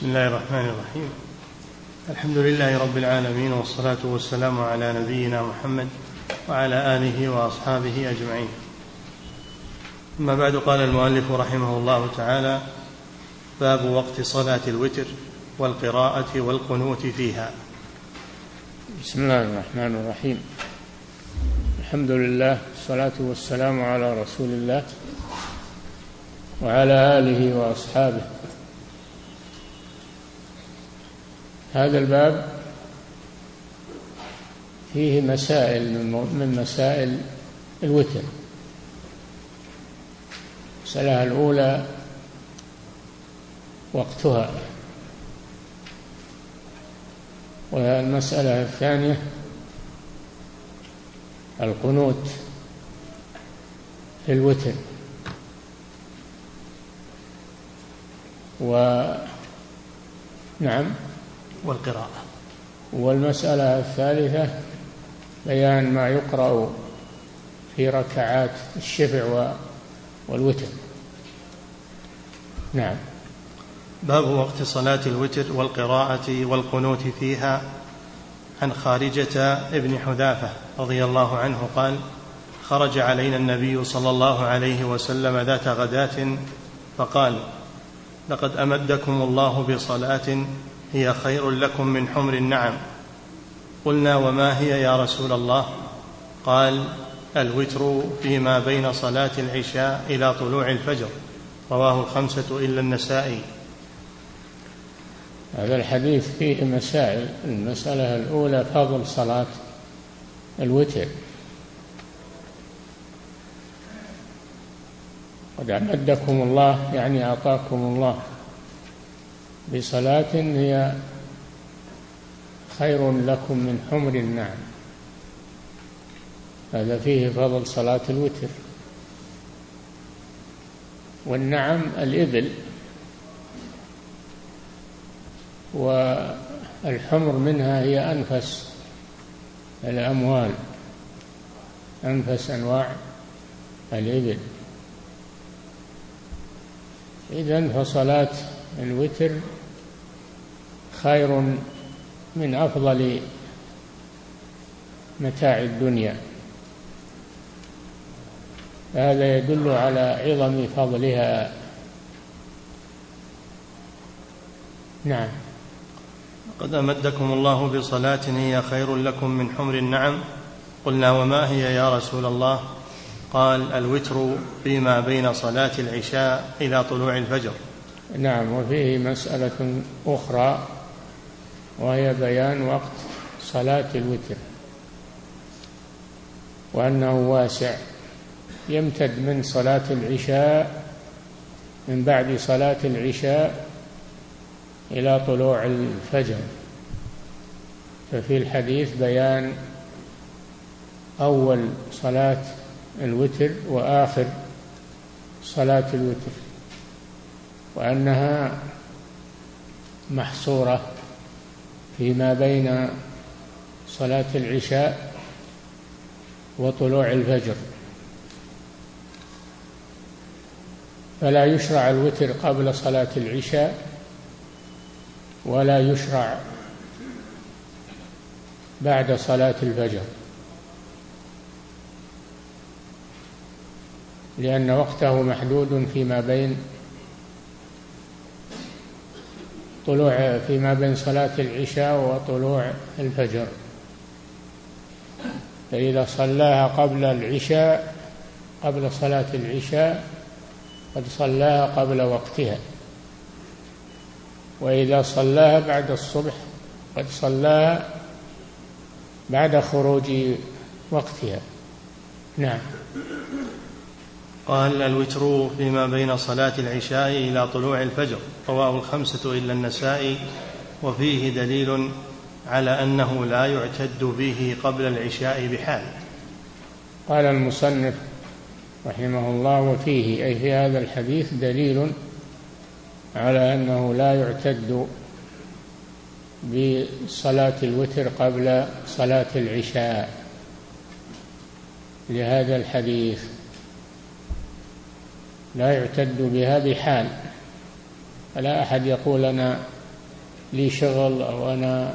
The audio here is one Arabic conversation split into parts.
بسم الله الرحمن الرحيم. الحمد لله رب العالمين والصلاة والسلام على نبينا محمد وعلى آله وأصحابه أجمعين. أما بعد قال المؤلف رحمه الله تعالى باب وقت صلاة الوتر والقراءة والقنوت فيها. بسم الله الرحمن الرحيم. الحمد لله والصلاة والسلام على رسول الله وعلى آله وأصحابه. هذا الباب فيه مسائل من مسائل الوتر. المسألة الأولى وقتها. والمسألة الثانية القنوت في الوتر و نعم. والقراءة. والمسألة الثالثة بيان ما يقرأ في ركعات الشفع والوتر. نعم. باب وقت صلاة الوتر والقراءة والقنوت فيها عن خارجة ابن حذافة رضي الله عنه قال خرج علينا النبي صلى الله عليه وسلم ذات غداة فقال لقد أمدكم الله بصلاة هي خير لكم من حمر النعم. قلنا وما هي يا رسول الله؟ قال الوتر فيما بين صلاة العشاء إلى طلوع الفجر. رواه الخمسة إلا النسائي. هذا الحديث فيه مسائل. المسألة الأولى فضل صلاة الوتر. قد أمدكم الله يعني أعطاكم الله. بصلاة هي خير لكم من حمر النعم. هذا فيه فضل صلاة الوتر. والنعم الإبل والحمر منها هي أنفس الأموال أنفس أنواع الإبل. إذا فصلاة الوتر خير من أفضل متاع الدنيا. هذا يدل على عظم فضلها. نعم. قد أمدكم الله بصلاة هي خير لكم من حمر النعم. قلنا وما هي يا رسول الله؟ قال الوتر فيما بين صلاة العشاء إلى طلوع الفجر. نعم وفيه مسألة أخرى. وهي بيان وقت صلاة الوتر. وأنه واسع يمتد من صلاة العشاء من بعد صلاة العشاء إلى طلوع الفجر. ففي الحديث بيان أول صلاة الوتر وآخر صلاة الوتر وأنها محصورة فيما بين صلاة العشاء وطلوع الفجر. فلا يشرع الوتر قبل صلاة العشاء ولا يشرع بعد صلاة الفجر لأن وقته محدود فيما بين طلوع فيما بين صلاة العشاء وطلوع الفجر. فإذا صلاها قبل العشاء قبل صلاة العشاء قد صلاها قبل وقتها. وإذا صلاها بعد الصبح قد صلاها بعد خروج وقتها. نعم. قال الوتر فيما بين صلاة العشاء إلى طلوع الفجر. رواه الخمسة إلا النسائي وفيه دليل على أنه لا يعتد به قبل العشاء بحال. قال المصنف رحمه الله وفيه أي في هذا الحديث دليل على أنه لا يعتد بصلاة الوتر قبل صلاة العشاء. لهذا الحديث لا يعتد بها بحال فلا أحد يقول أنا لي شغل أو أنا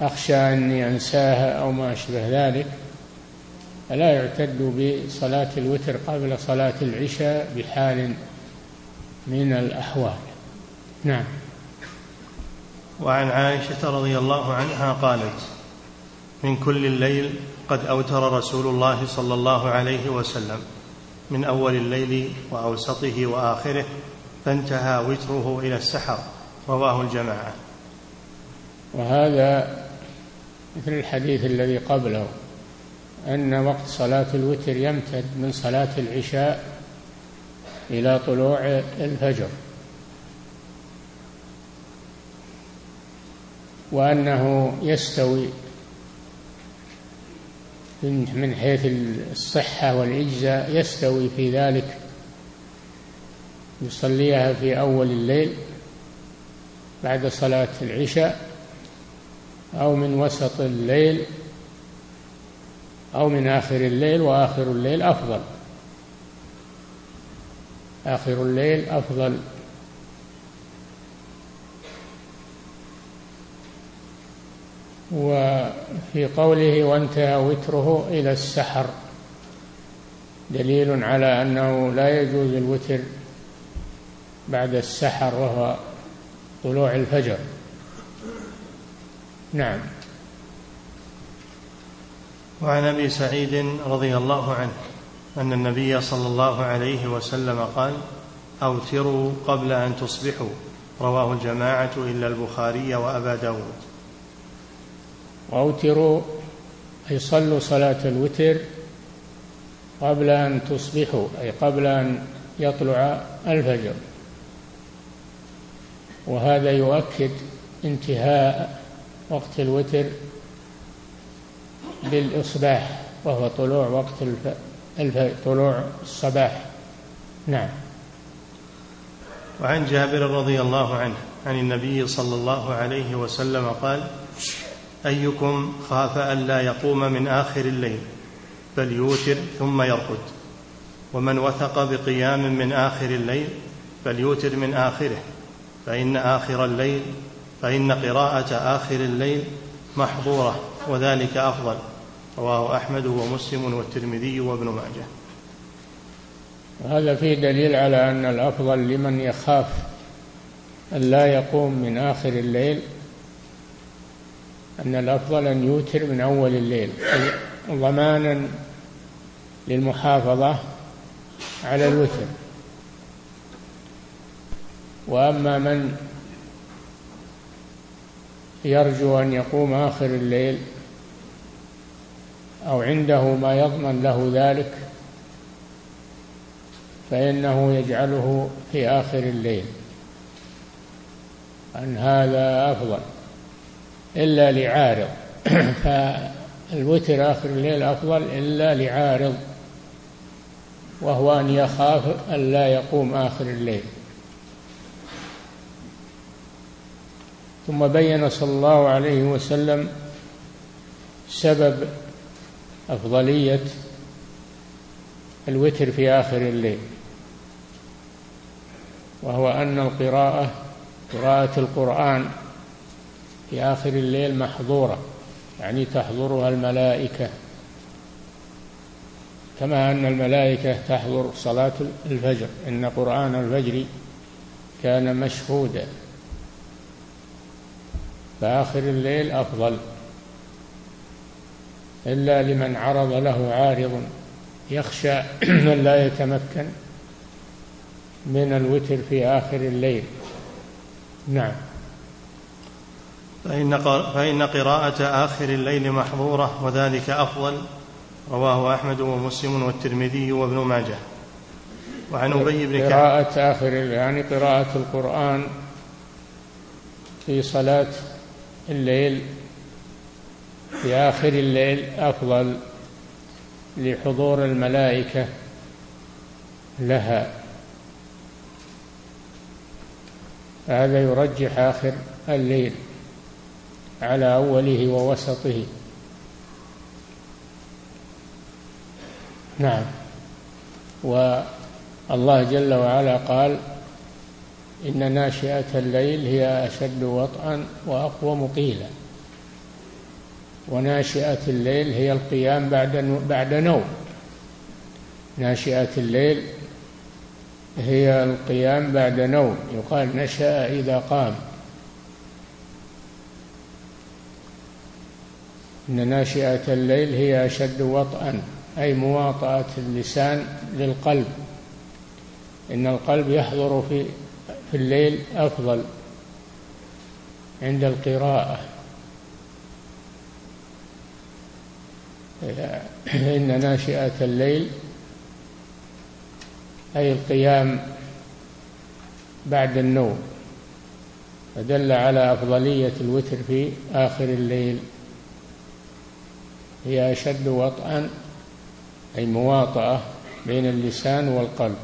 أخشى أني أنساها أو ما أشبه ذلك. فلا يعتد بصلاة الوتر قبل صلاة العشاء بحال من الأحوال. نعم. وعن عائشة رضي الله عنها قالت من كل الليل قد أوتر رسول الله صلى الله عليه وسلم من أول الليل وأوسطه وآخره فانتهى وتره إلى السحر. رواه الجماعة. وهذا مثل الحديث الذي قبله أن وقت صلاة الوتر يمتد من صلاة العشاء إلى طلوع الفجر. وأنه يستوي من حيث الصحة والإجزاء يستوي في ذلك. يصليها في أول الليل بعد صلاة العشاء أو من وسط الليل أو من آخر الليل وآخر الليل أفضل. آخر الليل أفضل. وفي قوله وانتهى وتره إلى السحر. دليل على أنه لا يجوز الوتر بعد السحر وهو طلوع الفجر. نعم. وعن أبي سعيد رضي الله عنه أن النبي صلى الله عليه وسلم قال أوتروا قبل أن تصبحوا. رواه الجماعة إلا البخاري وأبا داود. وأوتروا أي صلوا صلاة الوتر قبل أن تصبحوا أي قبل أن يطلع الفجر. وهذا يؤكد انتهاء وقت الوتر بالإصباح وهو طلوع وقت الف... الف... طلوع الصباح. نعم. وعن جابر رضي الله عنه عن النبي صلى الله عليه وسلم قال أيكم خاف ألا يقوم من آخر الليل فليوتر ثم يرقد. ومن وثق بقيام من آخر الليل فليوتر من آخره فإن آخر الليل فإن قراءة آخر الليل محظورة وذلك أفضل. رواه أحمد ومسلم والترمذي وابن ماجه. هذا فيه دليل على أن الأفضل لمن يخاف أن لا يقوم من آخر الليل أن الأفضل أن يوتر من أول الليل ضمانا للمحافظة على الوتر. وأما من يرجو أن يقوم آخر الليل أو عنده ما يضمن له ذلك فإنه يجعله في آخر الليل. أن هذا أفضل. إلا لعارض. فالوتر آخر الليل أفضل إلا لعارض وهو أن يخاف أن لا يقوم آخر الليل. ثم بين صلى الله عليه وسلم سبب أفضلية الوتر في آخر الليل وهو أن القراءة قراءة القرآن في آخر الليل محظورة يعني تحضرها الملائكة. كما أن الملائكة تحضر صلاة الفجر إن قرآن الفجر كان مشهودا. فآخر الليل أفضل إلا لمن عرض له عارض يخشى أن لا يتمكن من الوتر في آخر الليل. نعم. فإن, فإن قراءة آخر الليل محظورة وذلك أفضل. رواه أحمد ومسلم والترمذي وابن ماجه. وعن أبي بن كعب قراءة آخر يعني قراءة القرآن في صلاة الليل في آخر الليل أفضل لحضور الملائكة لها. هذا يرجح آخر الليل. على أوله ووسطه. نعم. والله جل وعلا قال إن ناشئة الليل هي أشد وطئا وأقوم قيلا. وناشئة الليل هي القيام بعد بعد نوم. ناشئة الليل هي القيام بعد نوم. يقال نشأ إذا قام. إن ناشئة الليل هي أشد وطئا أي مواطأة اللسان للقلب. إن القلب يحضر في في الليل أفضل عند القراءة. إن ناشئة الليل أي القيام بعد النوم فدل على أفضلية الوتر في آخر الليل. هي أشد وطئا أي مواطأة بين اللسان والقلب.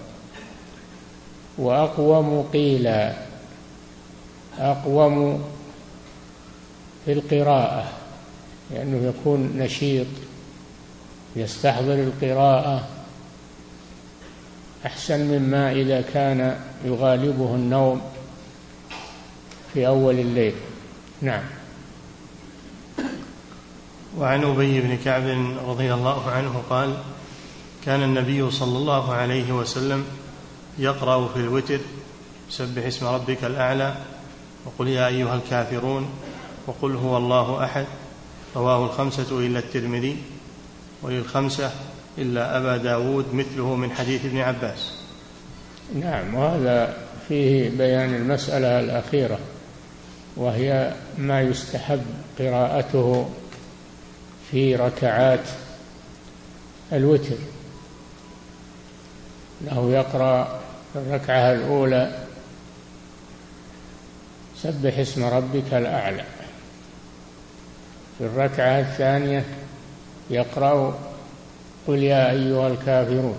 وأقوم قيلا أقوم في القراءة لأنه يكون نشيط يستحضر القراءة. أحسن مما إذا كان يغالبه النوم في أول الليل. نعم. وعن أبي بن كعب رضي الله عنه قال كان النبي صلى الله عليه وسلم يقرأ في الوتر سبح اسم ربك الأعلى وقل يا أيها الكافرون وقل هو الله أحد. رواه الخمسة إلا الترمذي وللخمسة إلا أبا داود مثله من حديث ابن عباس. نعم وهذا فيه بيان المسألة الأخيرة وهي ما يستحب قراءته في ركعات الوتر. إنه يقرأ في الركعة الأولى سبح اسم ربك الأعلى. في الركعة الثانية يقرأ قل يا أيها الكافرون.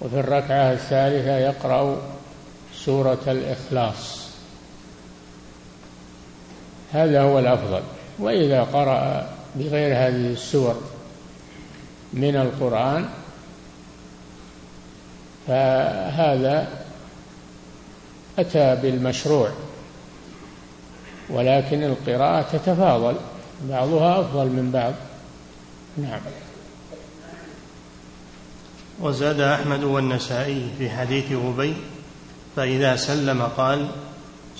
وفي الركعة الثالثة يقرأ سورة الإخلاص. هذا هو الأفضل. وإذا قرأ بغير هذه السور من القرآن فهذا أتى بالمشروع ولكن القراءة تتفاضل بعضها أفضل من بعض. نعم. وزاد أحمد والنسائي في حديث أبي فإذا سلم قال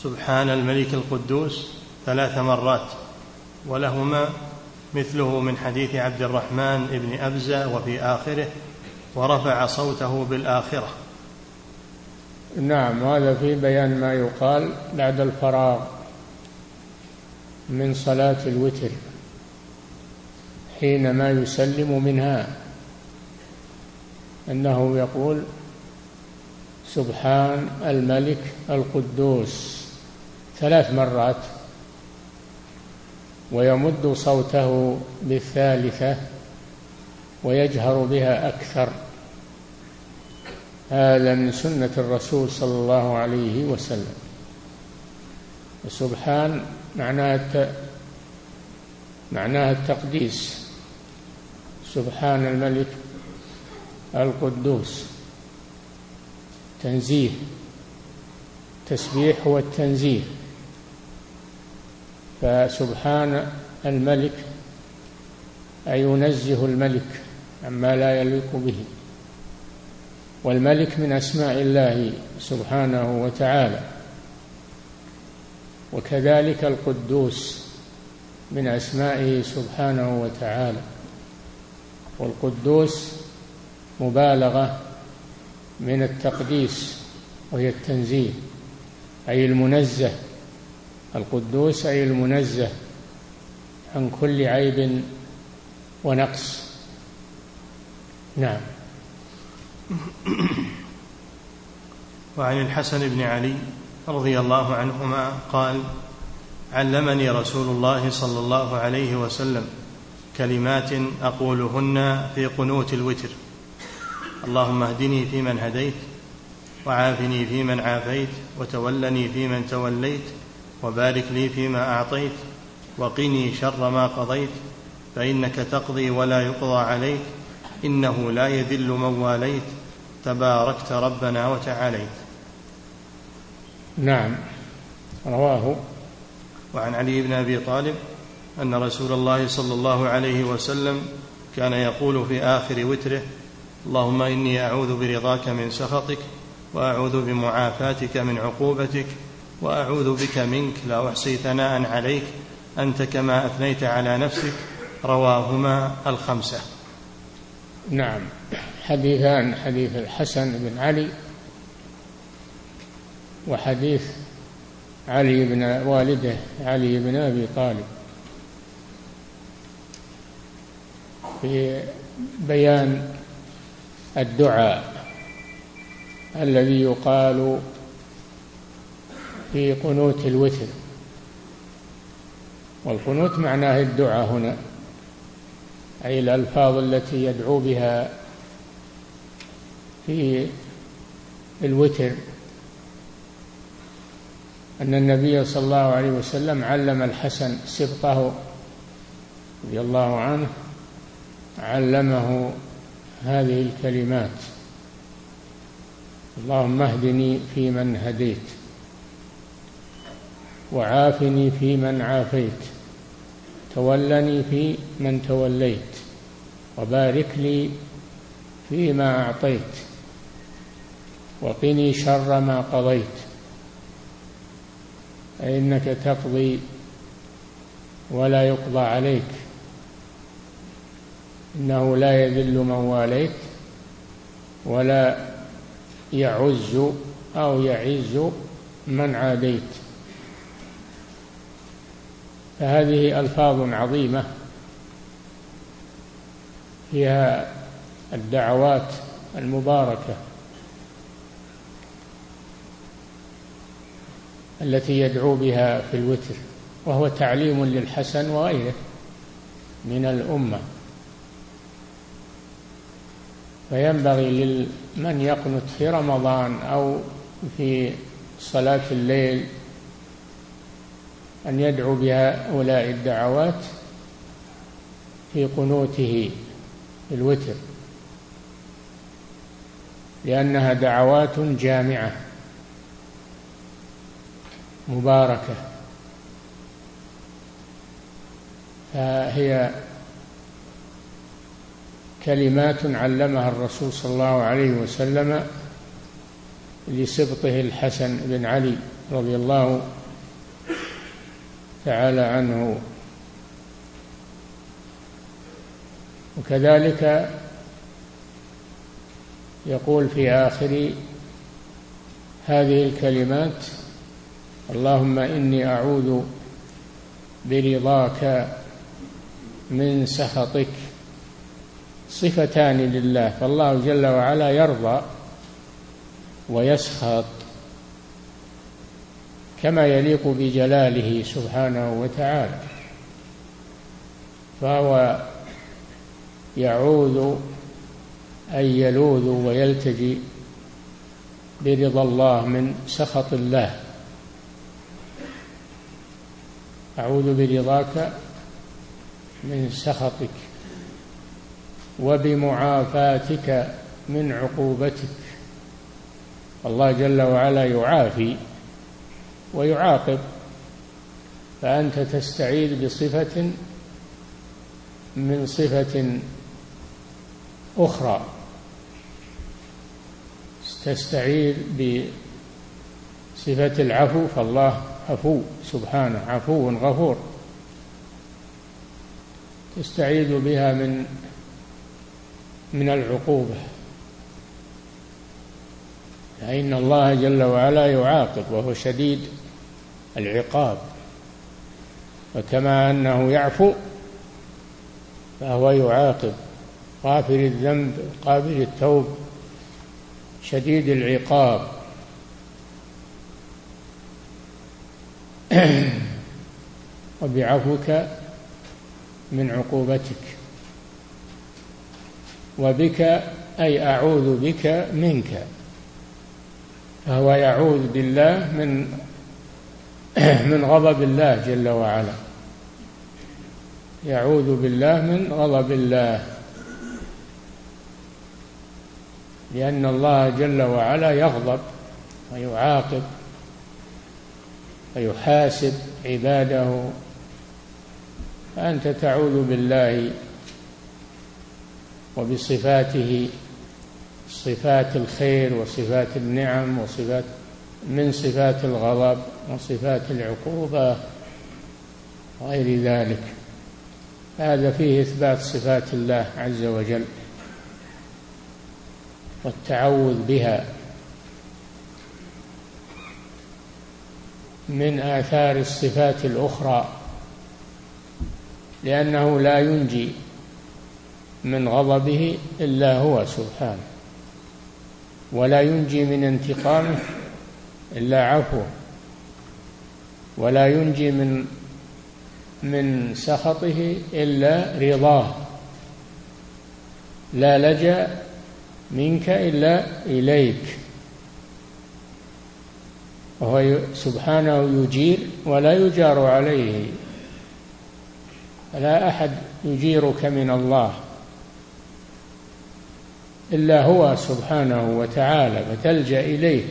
سبحان الملك القدوس ثلاث مرات. ولهما مثله من حديث عبد الرحمن بن أبزة وفي آخره ورفع صوته بالآخرة. نعم هذا في بيان ما يقال بعد الفراغ من صلاة الوتر حينما يسلم منها. أنه يقول سبحان الملك القدوس. ثلاث مرات ويمد صوته بالثالثة ويجهر بها أكثر. هذا من سنة الرسول صلى الله عليه وسلم. سبحان معناها معناها التقديس. سبحان الملك القدوس. تنزيه. تسبيح هو التنزيه فسبحان الملك أي ينزه الملك عما لا يليق به. والملك من أسماء الله سبحانه وتعالى. وكذلك القدوس من أسمائه سبحانه وتعالى. والقدوس مبالغة من التقديس وهي التنزيه أي المنزه القدوس أي المنزه عن كل عيب ونقص. نعم. وعن الحسن بن علي رضي الله عنهما قال علمني رسول الله صلى الله عليه وسلم كلمات أقولهن في قنوت الوتر. اللهم اهدني فيمن هديت وعافني فيمن عافيت وتولني فيمن توليت وبارك لي فيما أعطيت وقني شر ما قضيت فإنك تقضي ولا يقضى عليك إنه لا يذل من واليت تباركت ربنا وتعاليت. نعم رواه. وعن علي بن أبي طالب أن رسول الله صلى الله عليه وسلم كان يقول في آخر وتره اللهم إني أعوذ برضاك من سخطك وأعوذ بمعافاتك من عقوبتك وأعوذ بك منك لا أحصي ثناء عليك أنت كما أثنيت على نفسك رواهما الخمسة. نعم. حديثان حديث الحسن بن علي وحديث علي بن والده علي بن أبي طالب. في بيان الدعاء الذي يقال في قنوت الوتر. والقنوت معناه الدعاء هنا أي الألفاظ التي يدعو بها في الوتر. أن النبي صلى الله عليه وسلم علم الحسن سبطه رضي الله عنه علمه هذه الكلمات. اللهم اهدني فيمن هديت. وعافني فيمن عافيت. تولني في من توليت. وبارك لي فيما أعطيت. وقني شر ما قضيت. فإنك تقضي ولا يقضى عليك. إنه لا يذل من واليت ولا يعز أو يعز من عاديت. فهذه ألفاظ عظيمة فيها الدعوات المباركة التي يدعو بها في الوتر وهو تعليم للحسن وغيره من الأمة. فينبغي لمن يقنت في رمضان أو في صلاة الليل أن يدعو بهؤلاء الدعوات في قنوته الوتر لأنها دعوات جامعة مباركة. فهي كلمات علمها الرسول صلى الله عليه وسلم لسبطه الحسن بن علي رضي الله تعالى عنه. وكذلك يقول في آخر هذه الكلمات اللهم إني أعوذ برضاك من سخطك. صفتان لله فالله جل وعلا يرضى ويسخط. كما يليق بجلاله سبحانه وتعالى فهو يعوذ أي يلوذ ويلتجي برضا الله من سخط الله. أعوذ برضاك من سخطك وبمعافاتك من عقوبتك. الله جل وعلا يعافي ويعاقب فأنت تستعيذ بصفة من صفة أخرى. تستعيذ بصفة العفو فالله عفو سبحانه عفو غفور. تستعيذ بها من من العقوبة. فإن الله جل وعلا يعاقب وهو شديد العقاب. وكما أنه يعفو فهو يعاقب. غافر الذنب قابل التوب شديد العقاب. وبعفوك من عقوبتك. وبك أي أعوذ بك منك. فهو يعوذ بالله من من غضب الله جل وعلا. يعوذ بالله من غضب الله. لأن الله جل وعلا يغضب ويعاقب ويحاسب عباده. فأنت تعوذ بالله وبصفاته صفات الخير وصفات النعم وصفات من صفات الغضب وصفات العقوبة وغير ذلك. هذا فيه إثبات صفات الله عز وجل والتعوذ بها من آثار الصفات الأخرى لأنه لا ينجي من غضبه إلا هو سبحانه ولا ينجي من انتقامه إلا عفوه ولا ينجي من من سخطه إلا رضاه. لا لجأ منك إلا إليك. وهو سبحانه يجير ولا يجار عليه. لا أحد يجيرك من الله. إلا هو سبحانه وتعالى فتلجأ إليه.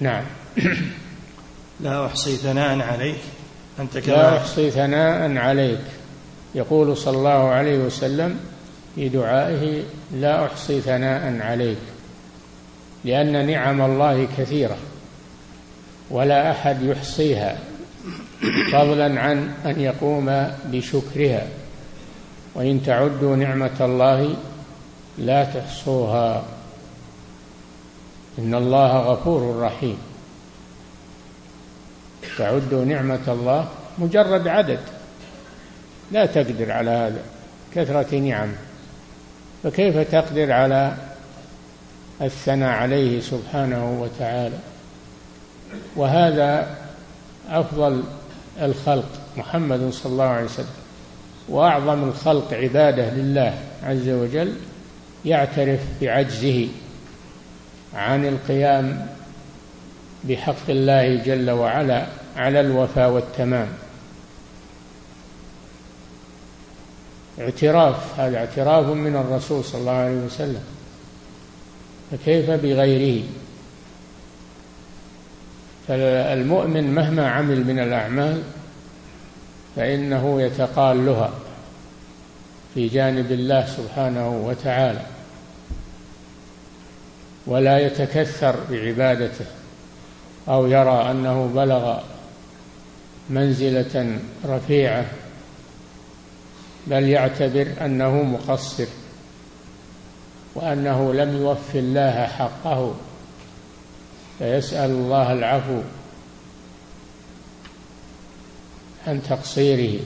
نعم. لا أحصي ثناء عليك. أنت كما لا أحصي ثناء عليك. يقول صلى الله عليه وسلم في دعائه لا أحصي ثناء عليك لأن نعم الله كثيرة ولا أحد يحصيها فضلا عن أن يقوم بشكرها. وإن تعدوا نعمة الله لا تحصوها. إن الله غفور رحيم. تعدوا نعمة الله مجرد عدد. لا تقدر على هذا كثرة نعم. فكيف تقدر على الثناء عليه سبحانه وتعالى؟ وهذا أفضل الخلق محمد صلى الله عليه وسلم. وأعظم الخلق عبادة لله عز وجل يعترف بعجزه. عن القيام بحق الله جل وعلا على الوفاء والتمام. اعتراف هذا اعتراف من الرسول صلى الله عليه وسلم. فكيف بغيره؟ فالمؤمن مهما عمل من الأعمال فإنه يتقالها في جانب الله سبحانه وتعالى. ولا يتكثر بعبادته أو يرى أنه بلغ منزلة رفيعة بل يعتبر أنه مقصر وأنه لم يوف الله حقه فيسأل الله العفو عن تقصيره.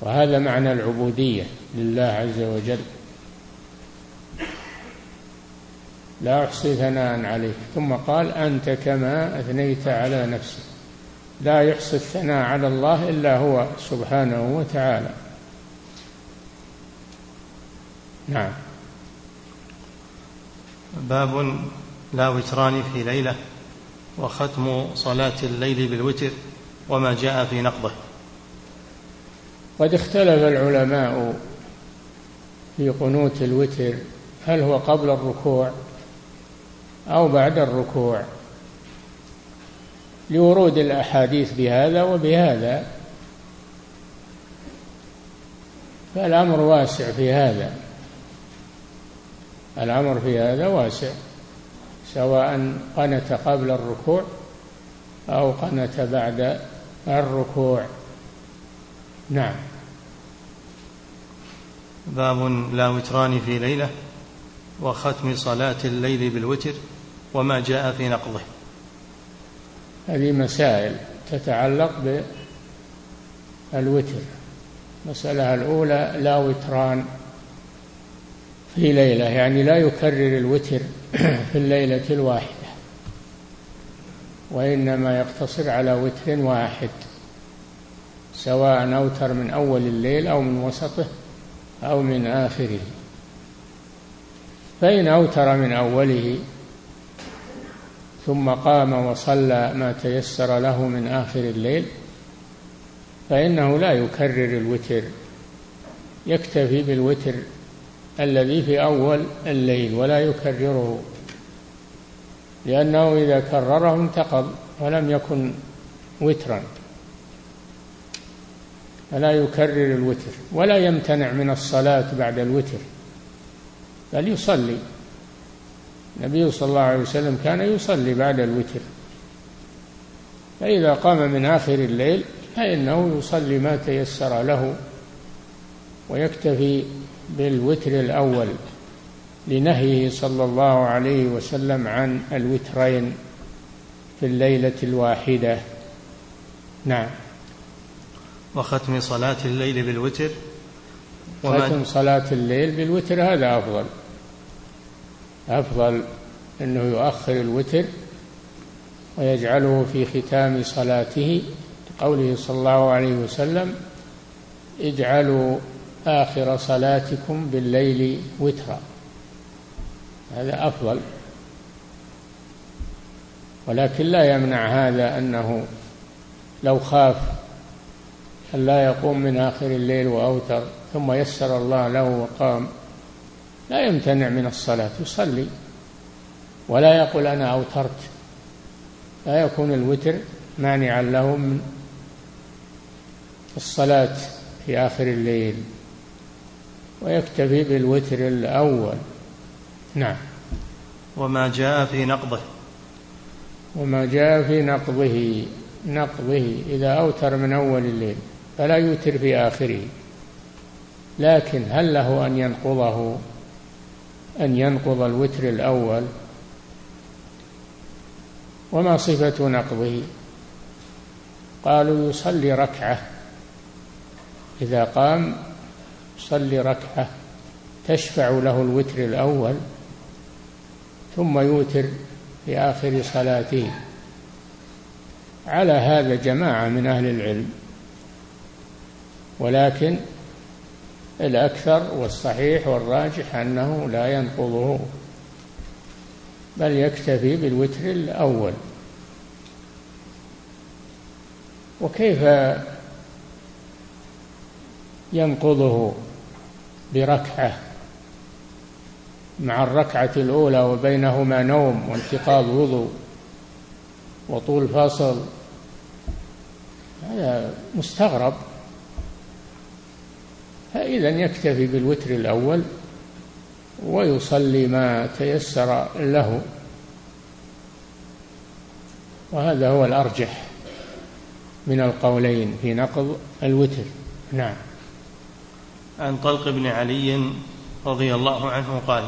وهذا معنى العبودية لله عز وجل. لا أحصي ثناء عليك. ثم قال أنت كما أثنيت على نفسك. لا يحصي الثناء على الله إلا هو سبحانه وتعالى. نعم. باب لا وتران في ليلة وختم صلاة الليل بالوتر وما جاء في نقضه. قد اختلف العلماء في قنوت الوتر هل هو قبل الركوع أو بعد الركوع. لورود الأحاديث بهذا وبهذا. فالأمر واسع في هذا. الأمر في هذا واسع. سواء قنت قبل الركوع أو قنت بعد الركوع. نعم. باب لا وتران في ليلة وختم صلاة الليل بالوتر. وما جاء في نقضه. هذه مسائل تتعلق بالوتر. المسألة الأولى لا وتران في ليلة يعني لا يكرر الوتر في الليلة الواحدة وإنما يقتصر على وتر واحد سواء أوتر من أول الليل أو من وسطه أو من آخره. فإن أوتر من أوله ثم قام وصلى ما تيسر له من آخر الليل فإنه لا يكرر الوتر يكتفي بالوتر الذي في أول الليل ولا يكرره لأنه إذا كرره انتقض ولم يكن وترا. فلا يكرر الوتر ولا يمتنع من الصلاة بعد الوتر بل يصلي. النبي صلى الله عليه وسلم كان يصلي بعد الوتر. فإذا قام من آخر الليل فإنه يصلي ما تيسر له ويكتفي بالوتر الأول لنهيه صلى الله عليه وسلم عن الوترين في الليلة الواحدة. نعم. وختم صلاة الليل بالوتر. ختم صلاة الليل بالوتر هذا أفضل. أفضل أنه يؤخر الوتر ويجعله في ختام صلاته قوله صلى الله عليه وسلم اجعلوا آخر صلاتكم بالليل وترا. هذا أفضل. ولكن لا يمنع هذا أنه لو خاف أن لا يقوم من آخر الليل وأوتر ثم يسر الله له وقام لا يمتنع من الصلاة يصلي. ولا يقول أنا أوترت. لا يكون الوتر مانعا له من الصلاة في آخر الليل. ويكتفي بالوتر الأول. نعم. وما جاء في نقضه. وما جاء في نقضه. نقضه. إذا أوتر من أول الليل فلا يوتر في آخره. لكن هل له أن ينقضه؟ أن ينقض الوتر الأول وما صفة نقضه؟ قالوا يصلي ركعة. إذا قام يصلي ركعة تشفع له الوتر الأول ثم يوتر في آخر صلاته. على هذا جماعة من أهل العلم. ولكن الأكثر والصحيح والراجح أنه لا ينقضه بل يكتفي بالوتر الأول. وكيف ينقضه بركعة مع الركعة الأولى وبينهما نوم وانتقاض وضوء وطول فصل؟ هذا مستغرب. فإذا يكتفي بالوتر الأول ويصلي ما تيسر له. وهذا هو الأرجح من القولين في نقض الوتر. نعم. عن طلق بن علي رضي الله عنه قال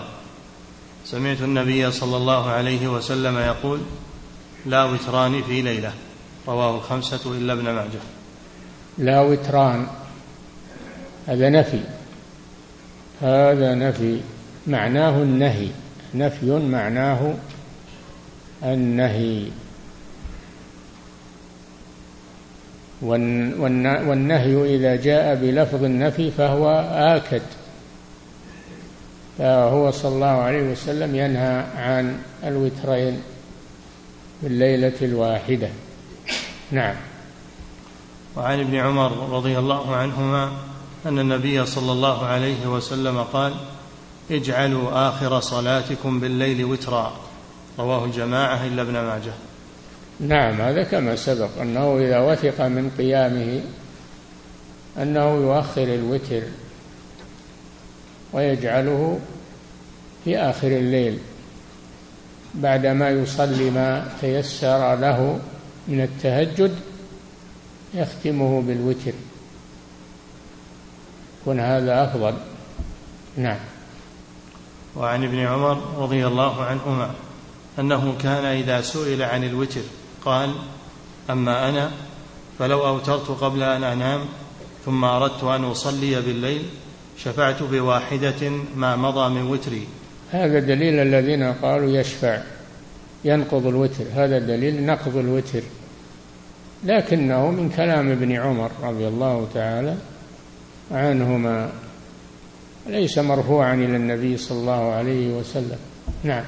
سمعت النبي صلى الله عليه وسلم يقول لا وتران في ليلة. رواه الخمسه إلا ابن ماجه. لا وتران. هذا نفي. هذا نفي. معناه النهي. نفي معناه النهي. والنهي إذا جاء بلفظ النفي فهو آكد. فهو صلى الله عليه وسلم ينهى عن الوترين في الليلة الواحدة. نعم. وعن ابن عمر رضي الله عنهما أن النبي صلى الله عليه وسلم قال اجعلوا آخر صلاتكم بالليل وترا. رواه الجماعة إلا ابن ماجه. نعم هذا كما سبق أنه إذا وثق من قيامه أنه يؤخر الوتر ويجعله في آخر الليل بعدما يصلي ما تيسر له من التهجد يختمه بالوتر. يكون هذا أفضل. نعم. وعن ابن عمر رضي الله عنهما أنه كان إذا سئل عن الوتر قال أما أنا فلو أوترت قبل أن أنام ثم أردت أن أصلي بالليل شفعت بواحدة ما مضى من وتري. هذا دليل الذين قالوا يشفع ينقض الوتر. هذا دليل نقض الوتر. لكنه من كلام ابن عمر رضي الله تعالى عنهما ليس مرفوعا إلى النبي صلى الله عليه وسلم. نعم.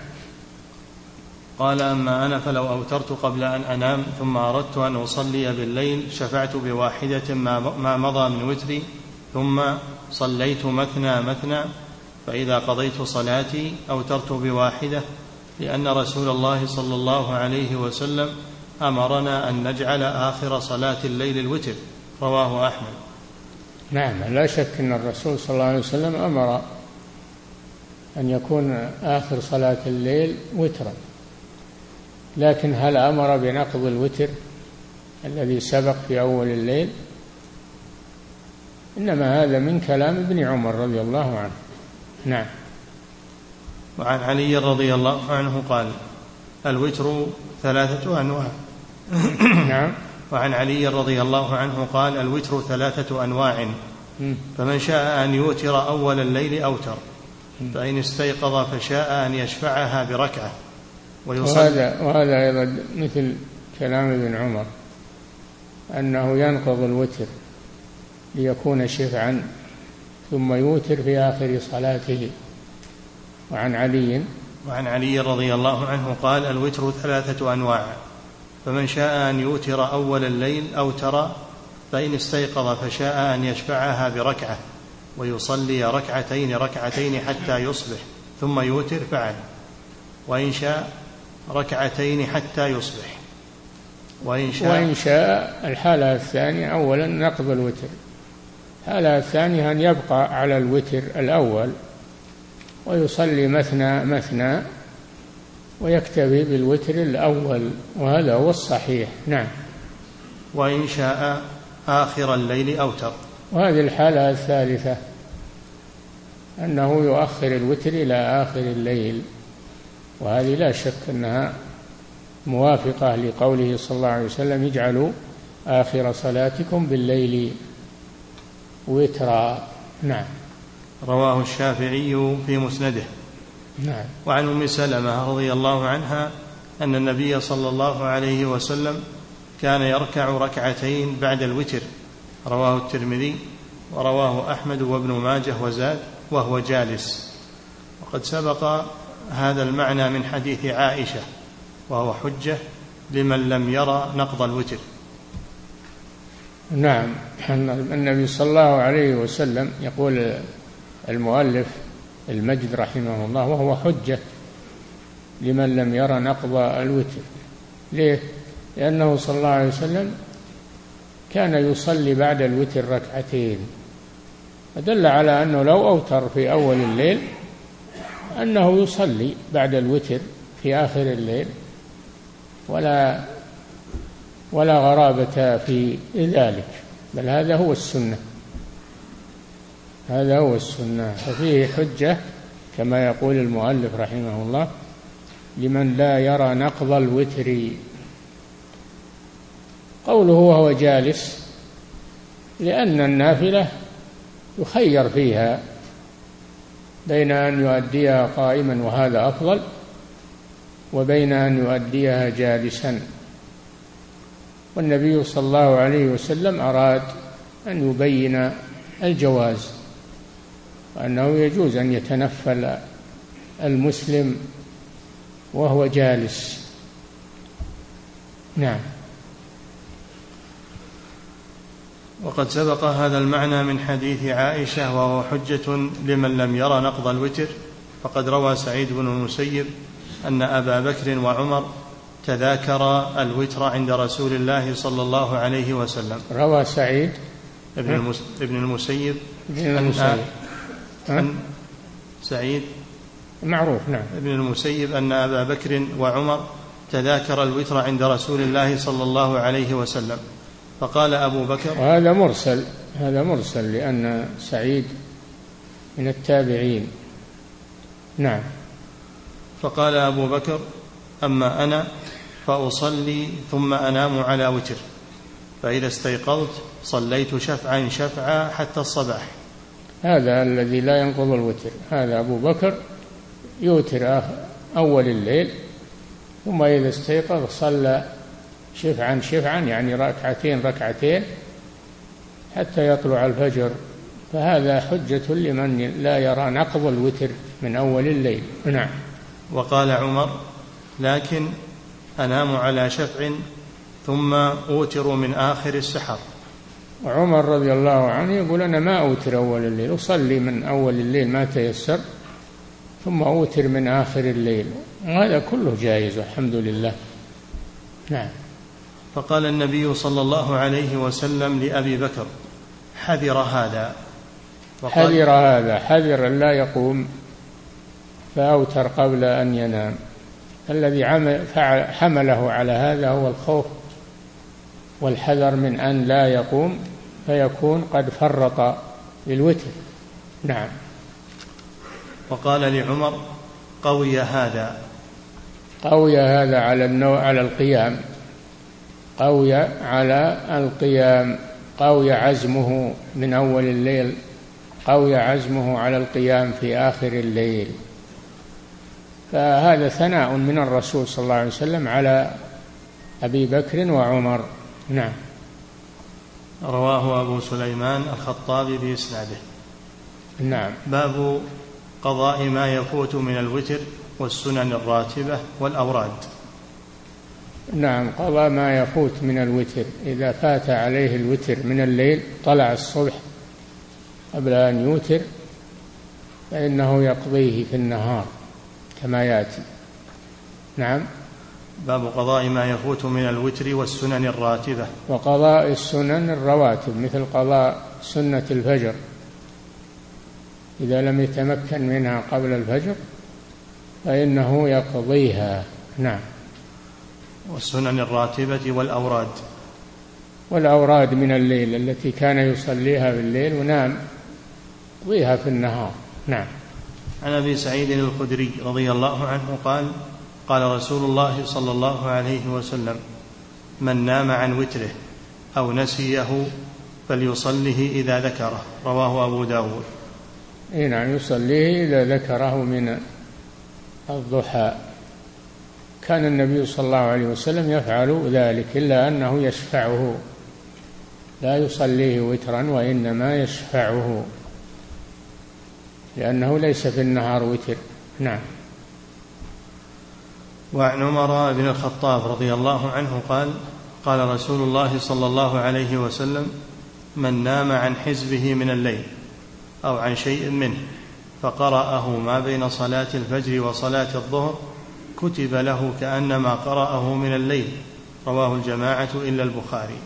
قال أما أنا فلو أوترت قبل أن أنام ثم أردت أن أصلي بالليل شفعت بواحدة ما مضى من وتري ثم صليت مثنى مثنى فإذا قضيت صلاتي أوترت بواحدة لأن رسول الله صلى الله عليه وسلم أمرنا أن نجعل آخر صلاة الليل الوتر رواه أحمد. نعم لا شك أن الرسول صلى الله عليه وسلم أمر أن يكون آخر صلاة الليل وترا. لكن هل أمر بنقض الوتر الذي سبق في أول الليل؟ إنما هذا من كلام ابن عمر رضي الله عنه. نعم. وعن علي رضي الله عنه قال الوتر ثلاثة أنواع. نعم. وعن علي رضي الله عنه قال الوتر ثلاثة أنواع. فمن شاء أن يوتر أول الليل أوتر. فإن استيقظ فشاء أن يشفعها بركعة. وهذا وهذا أيضا مثل كلام ابن عمر أنه ينقض الوتر ليكون شفعا ثم يوتر في آخر صلاته. وعن علي. وعن علي رضي الله عنه قال الوتر ثلاثة أنواع. فمن شاء أن يوتر أول الليل أوتر فإن استيقظ فشاء أن يشفعها بركعة ويصلي ركعتين ركعتين حتى يصبح ثم يوتر فعل. وإن شاء ركعتين حتى يصبح. وإن شاء وإن شاء الحالة الثانية أولا نقض الوتر. الحالة الثانية أن يبقى على الوتر الأول ويصلي مثنى مثنى ويكتفي بالوتر الأول وهذا هو الصحيح. نعم. وإن شاء آخر الليل أوتر. وهذه الحالة الثالثة أنه يؤخر الوتر إلى آخر الليل. وهذه لا شك أنها موافقة لقوله صلى الله عليه وسلم اجعلوا آخر صلاتكم بالليل وترا. نعم. رواه الشافعي في مسنده. نعم. وعن أم سلمة رضي الله عنها أن النبي صلى الله عليه وسلم كان يركع ركعتين بعد الوتر. رواه الترمذي ورواه أحمد وابن ماجه وزاد وهو جالس. وقد سبق هذا المعنى من حديث عائشة وهو حجة لمن لم يرى نقض الوتر. نعم. النبي صلى الله عليه وسلم يقول المؤلف المجد رحمه الله وهو حجة لمن لم يرى نقض الوتر. ليه؟ لأنه صلى الله عليه وسلم كان يصلي بعد الوتر ركعتين. فدل على أنه لو أوتر في أول الليل أنه يصلي بعد الوتر في آخر الليل ولا ولا غرابة في ذلك. بل هذا هو السنة. هذا هو السنة. ففيه حجة كما يقول المؤلف رحمه الله لمن لا يرى نقض الوتر. قوله وهو جالس لأن النافلة يخير فيها بين أن يؤديها قائما وهذا أفضل وبين أن يؤديها جالسا. والنبي صلى الله عليه وسلم أراد أن يبين الجواز. وأنه يجوز أن يتنفل المسلم وهو جالس. نعم. وقد سبق هذا المعنى من حديث عائشة وهو حجة لمن لم يرى نقض الوتر. فقد روى سعيد بن المسيب أن أبا بكر وعمر تذاكر الوتر عند رسول الله صلى الله عليه وسلم. روى سعيد. ابن, ابن المسيب ابن المسيب. سعيد؟ معروف نعم. ابن المسيب أن أبا بكر وعمر تذاكر الوتر عند رسول الله صلى الله عليه وسلم. فقال أبو بكر وهذا مرسل هذا مرسل لأن سعيد من التابعين. نعم. فقال أبو بكر أما أنا فأصلي ثم أنام على وتر. فإذا استيقظت صليت شفعا شفعا حتى الصباح. هذا الذي لا ينقض الوتر هذا أبو بكر يوتر أول الليل ثم إذا استيقظ صلى شفعا شفعا يعني ركعتين ركعتين حتى يطلع الفجر. فهذا حجة لمن لا يرى نقض الوتر من أول الليل. نعم. وقال عمر لكن أنام على شفع ثم أوتر من آخر السحر. وعمر رضي الله عنه يقول أنا ما أوتر أول الليل أصلي من أول الليل ما تيسر ثم أوتر من آخر الليل. وهذا كله جائز الحمد لله. نعم. فقال النبي صلى الله عليه وسلم لأبي بكر حذر هذا. حذر هذا حذر أن لا يقوم فأوتر قبل أن ينام. الذي حمله على هذا هو الخوف والحذر من أن لا يقوم فيكون قد فرط بالوتر نعم. وقال لعمر قوي هذا. قوي هذا على النوع على القيام. قوي على القيام. قوي عزمه من أول الليل. قوي عزمه على القيام في آخر الليل. فهذا ثناء من الرسول صلى الله عليه وسلم على أبي بكر وعمر. نعم. رواه أبو سليمان الخطابي بإسناده. نعم. باب قضاء ما يفوت من الوتر والسنن الراتبة والأوراد. نعم قضى ما يفوت من الوتر. إذا فات عليه الوتر من الليل طلع الصبح قبل أن يوتر فإنه يقضيه في النهار كما يأتي. نعم. باب قضاء ما يفوت من الوتر والسنن الراتبة. وقضاء السنن الرواتب مثل قضاء سنة الفجر. إذا لم يتمكن منها قبل الفجر فإنه يقضيها. نعم. والسنن الراتبة والأوراد. والأوراد من الليل التي كان يصليها بالليل ونام يقضيها في النهار. نعم. عن أبي سعيد الخدري رضي الله عنه قال قال رسول الله صلى الله عليه وسلم من نام عن وتره أو نسيه فليصله إذا ذكره. رواه أبو داود. إي نعم يصليه إذا ذكره من الضحى. كان النبي صلى الله عليه وسلم يفعل ذلك إلا أنه يشفعه. لا يصليه وترا وإنما يشفعه لأنه ليس في النهار وتر. نعم. وعن عمر بن الخطاب رضي الله عنه قال قال رسول الله صلى الله عليه وسلم من نام عن حزبه من الليل أو عن شيء منه فقرأه ما بين صلاة الفجر وصلاة الظهر كتب له كأنما قرأه من الليل رواه الجماعة إلا البخاري.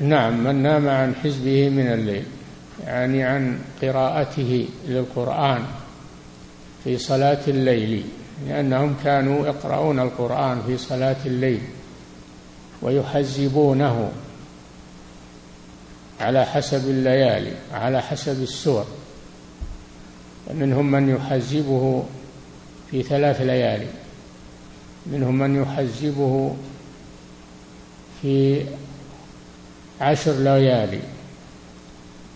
نعم من نام عن حزبه من الليل يعني عن قراءته للقرآن في صلاة الليل. لأنهم كانوا يقرؤون القرآن في صلاة الليل ويحزبونه على حسب الليالي على حسب السور. ومنهم من يحزبه في ثلاث ليالي منهم من يحزبه في عشر ليالي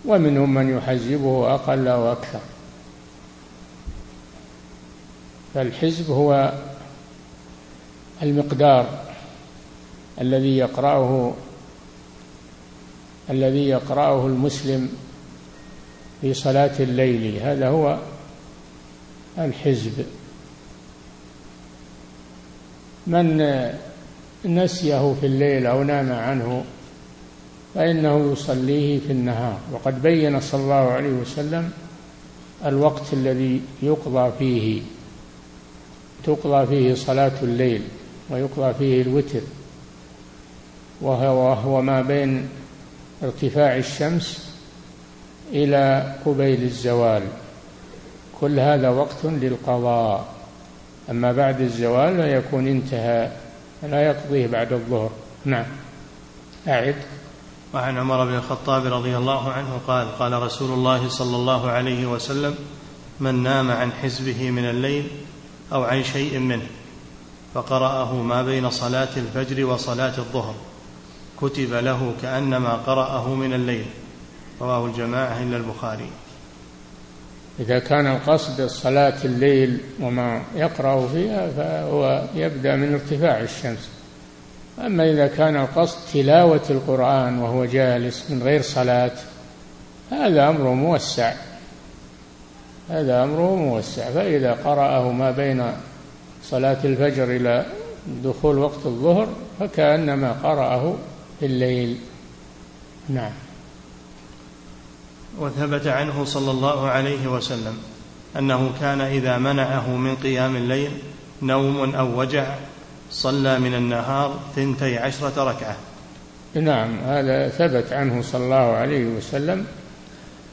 ومنهم من يحزبه أقل وأكثر. فالحزب هو المقدار الذي يقرأه الذي يقرأه المسلم في صلاة الليل. هذا هو الحزب. من نسيه في الليل أو نام عنه فإنه يصليه في النهار. وقد بين صلى الله عليه وسلم الوقت الذي يقضى فيه. تقضى فيه صلاة الليل ويقضى فيه الوتر. وهو, ما بين ارتفاع الشمس إلى قبيل الزوال. كل هذا وقت للقضاء. أما بعد الزوال فيكون انتهى لا يقضيه بعد الظهر. نعم. أعد. وعن عمر بن الخطاب رضي الله عنه قال قال رسول الله صلى الله عليه وسلم من نام عن حزبه من الليل أو عن شيء منه فقرأه ما بين صلاة الفجر وصلاة الظهر. كتب له كأنما قرأه من الليل. رواه الجماعة إلا البخاري. إذا كان القصد صلاة الليل وما يقرأ فيها فهو يبدأ من ارتفاع الشمس. أما إذا كان القصد تلاوة القرآن وهو جالس من غير صلاة هذا أمر موسع. هذا أمره موسع. فإذا قرأه ما بين صلاة الفجر إلى دخول وقت الظهر فكأنما قرأه في الليل. نعم. وثبت عنه صلى الله عليه وسلم أنه كان إذا منعه من قيام الليل نوم أو وجع صلى من النهار ثنتي عشرة ركعة. نعم هذا ثبت عنه صلى الله عليه وسلم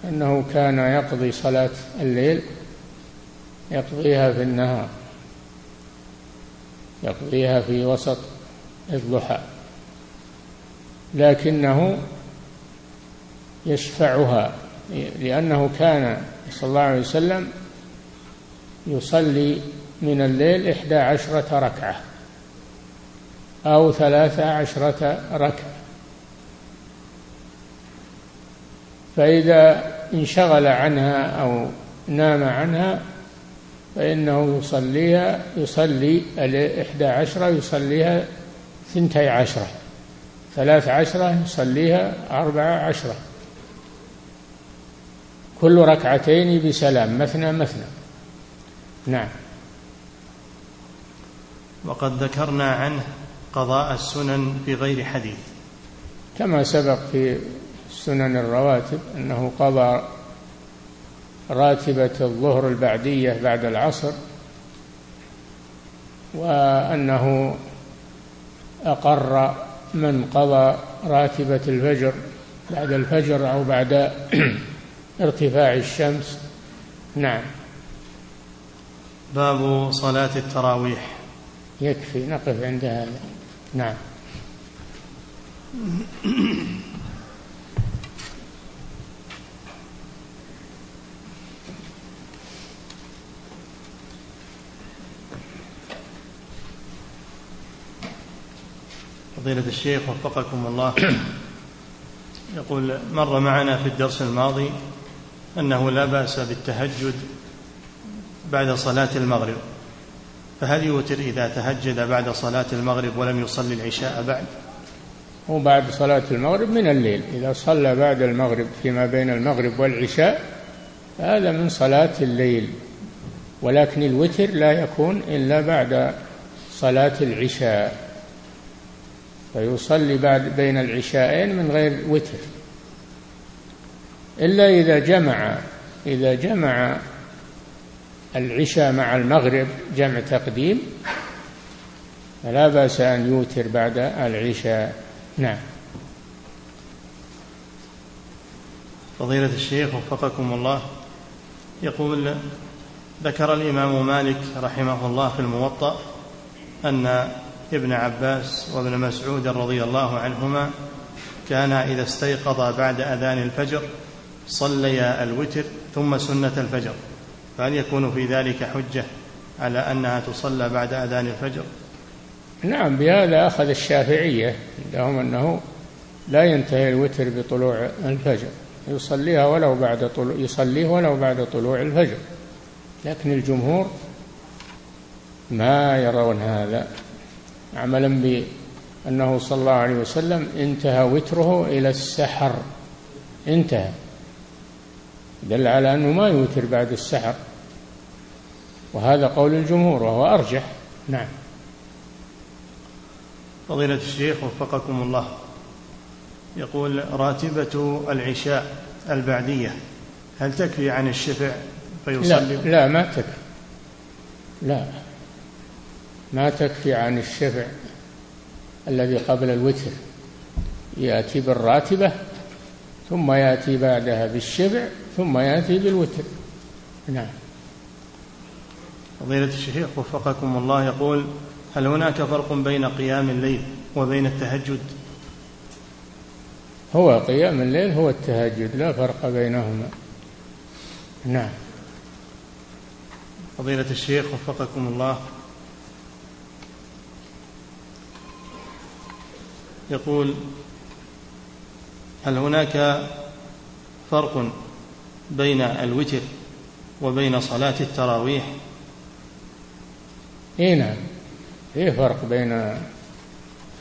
أنه كان يقضي صلاة الليل يقضيها في النهار يقضيها في وسط الضحى لكنه يشفعها لأنه كان صلى الله عليه وسلم يصلي من الليل إحدى عشرة ركعة أو ثلاثة عشرة ركعة. فإذا انشغل عنها أو نام عنها فإنه يصليها يصلي الإحدى عشرة يصليها ثنتي عشرة ثلاث عشرة يصليها أربع عشرة. كل ركعتين بسلام مثنى مثنى. نعم. وقد ذكرنا عنه قضاء السنن في غير حديث. كما سبق في سنن الرواتب أنه قضى راتبة الظهر البعدية بعد العصر وأنه أقر من قضى راتبة الفجر بعد الفجر أو بعد ارتفاع الشمس. نعم. باب صلاة التراويح. يكفي نقف عند هذا. نعم. فضيلة الشيخ وفقكم الله. يقول مر معنا في الدرس الماضي أنه لا بأس بالتهجد بعد صلاة المغرب. فهل يوتر إذا تهجد بعد صلاة المغرب ولم يصلي العشاء بعد؟ هو بعد صلاة المغرب من الليل. إذا صلى بعد المغرب فيما بين المغرب والعشاء هذا من صلاة الليل. ولكن الوتر لا يكون إلا بعد صلاة العشاء. فيصلي بعد بين العشاءين من غير وتر. إلا إذا جمع إذا جمع العشاء مع المغرب جمع تقديم فلا بأس أن يوتر بعد العشاء. نعم. فضيلة الشيخ وفقكم الله يقول ذكر الإمام مالك رحمه الله في الموطأ أن ابن عباس وابن مسعود رضي الله عنهما كان إذا استيقظ بعد أذان الفجر صليا الوتر ثم سنة الفجر فهل يكون في ذلك حجة على أنها تصلى بعد أذان الفجر؟ نعم بهذا أخذ الشافعية لهم أنه لا ينتهي الوتر بطلوع الفجر يصليها ولو بعد طلوع يصليه ولو بعد طلوع الفجر لكن الجمهور ما يرون هذا. عملا بأنه صلى الله عليه وسلم انتهى وتره إلى السحر. انتهى. دل على أنه ما يوتر بعد السحر. وهذا قول الجمهور وهو أرجح. نعم. فضيلة الشيخ وفقكم الله. يقول راتبة العشاء البعدية هل تكفي عن الشفع؟ فيصلي. لا, لا ما تكفي. لا. ما تكفي عن الشفع الذي قبل الوتر. يأتي بالراتبة ثم يأتي بعدها بالشفع ثم يأتي بالوتر. نعم. فضيلة الشيخ وفقكم الله يقول هل هناك فرق بين قيام الليل وبين التهجد؟ هو قيام الليل هو التهجد لا فرق بينهما. نعم. فضيلة الشيخ وفقكم الله يقول هل هناك فرق بين الوتر وبين صلاة التراويح؟ إي نعم إيه فرق بين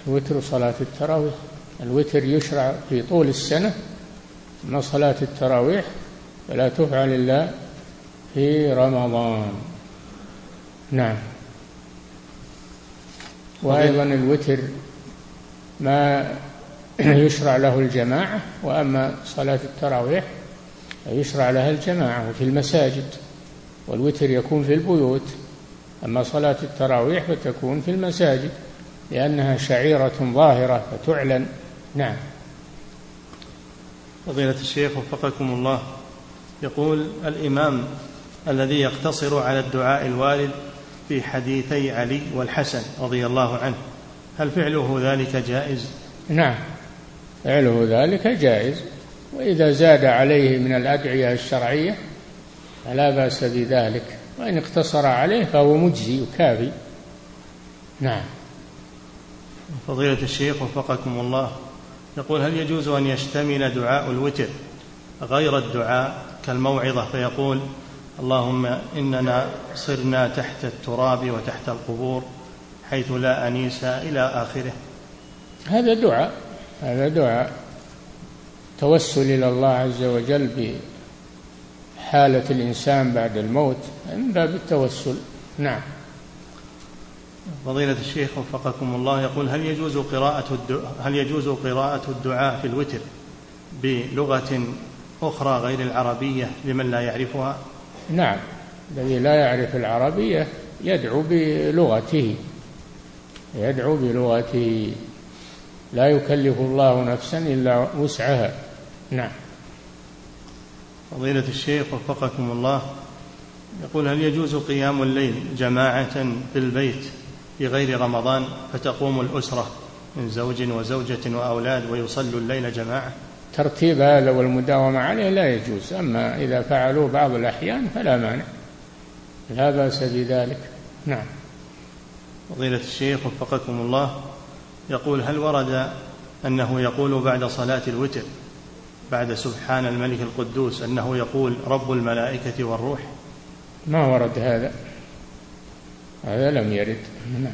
الوتر وصلاة التراويح. الوتر يشرع في طول السنة أما صلاة التراويح فلا تفعل إلا في رمضان. نعم. وأيضا الوتر ما يشرع له الجماعة وأما صلاة التراويح فيشرع لها الجماعة في المساجد والوتر يكون في البيوت. أما صلاة التراويح فتكون في المساجد لأنها شعيرة ظاهرة فتعلن. نعم. فضيلة الشيخ وفقكم الله. يقول الإمام الذي يقتصر على الدعاء الوارد في حديثي علي والحسن رضي الله عنه. هل فعله ذلك جائز؟ نعم. فعله ذلك جائز. وإذا زاد عليه من الأدعية الشرعية فلا بأس بذلك. وإن اقتصر عليه فهو مجزي وكافي. نعم. فضيلة الشيخ وفقكم الله يقول هل يجوز أن يشتمل دعاء الوتر غير الدعاء كالموعظة؟ فيقول اللهم إننا صرنا تحت التراب وتحت القبور. حيث لا أنيس إلى آخره. هذا دعاء هذا دعاء. توسل إلى الله عز وجل بحالة الإنسان بعد الموت من باب التوسل. نعم. فضيلة الشيخ وفقكم الله يقول هل يجوز قراءة الدعاء هل يجوز قراءة الدعاء في الوتر بلغة أخرى غير العربية لمن لا يعرفها؟ نعم. الذي لا يعرف العربية يدعو بلغته. يدعو بلغته لا يكلف الله نفسا إلا وسعها. نعم. فضيلة الشيخ وفقكم الله يقول هل يجوز قيام الليل جماعة في البيت في غير رمضان فتقوم الأسرة من زوج وزوجة وأولاد ويصلوا الليل جماعة؟ ترتيب هذا والمداومة عليه لا يجوز أما إذا فعلوه بعض الأحيان فلا مانع. لا بأس بذلك. نعم. فضيلة الشيخ وفقكم الله يقول هل ورد أنه يقول بعد صلاة الوتر بعد سبحان الملك القدوس أنه يقول رب الملائكة والروح؟ ما ورد هذا؟ هذا لم يرد. نعم.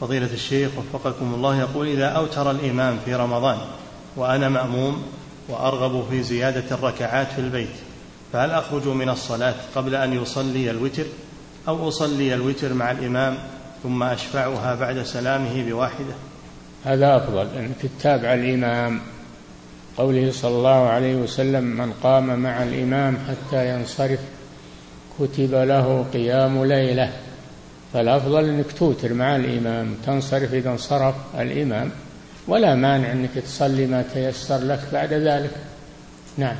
فضيلة الشيخ وفقكم الله يقول إذا أوتر الإمام في رمضان وأنا مأموم وأرغب في زيادة الركعات في البيت فهل أخرج من الصلاة قبل أن يصلي الوتر؟ أو أصلي الوتر مع الإمام ثم أشفعها بعد سلامه بواحدة. هذا أفضل أنك تتابع الإمام. قوله صلى الله عليه وسلم من قام مع الإمام حتى ينصرف كتب له قيام ليلة. فالأفضل أنك توتر مع الإمام تنصرف إذا انصرف الإمام. ولا مانع أنك تصلي ما تيسر لك بعد ذلك. نعم.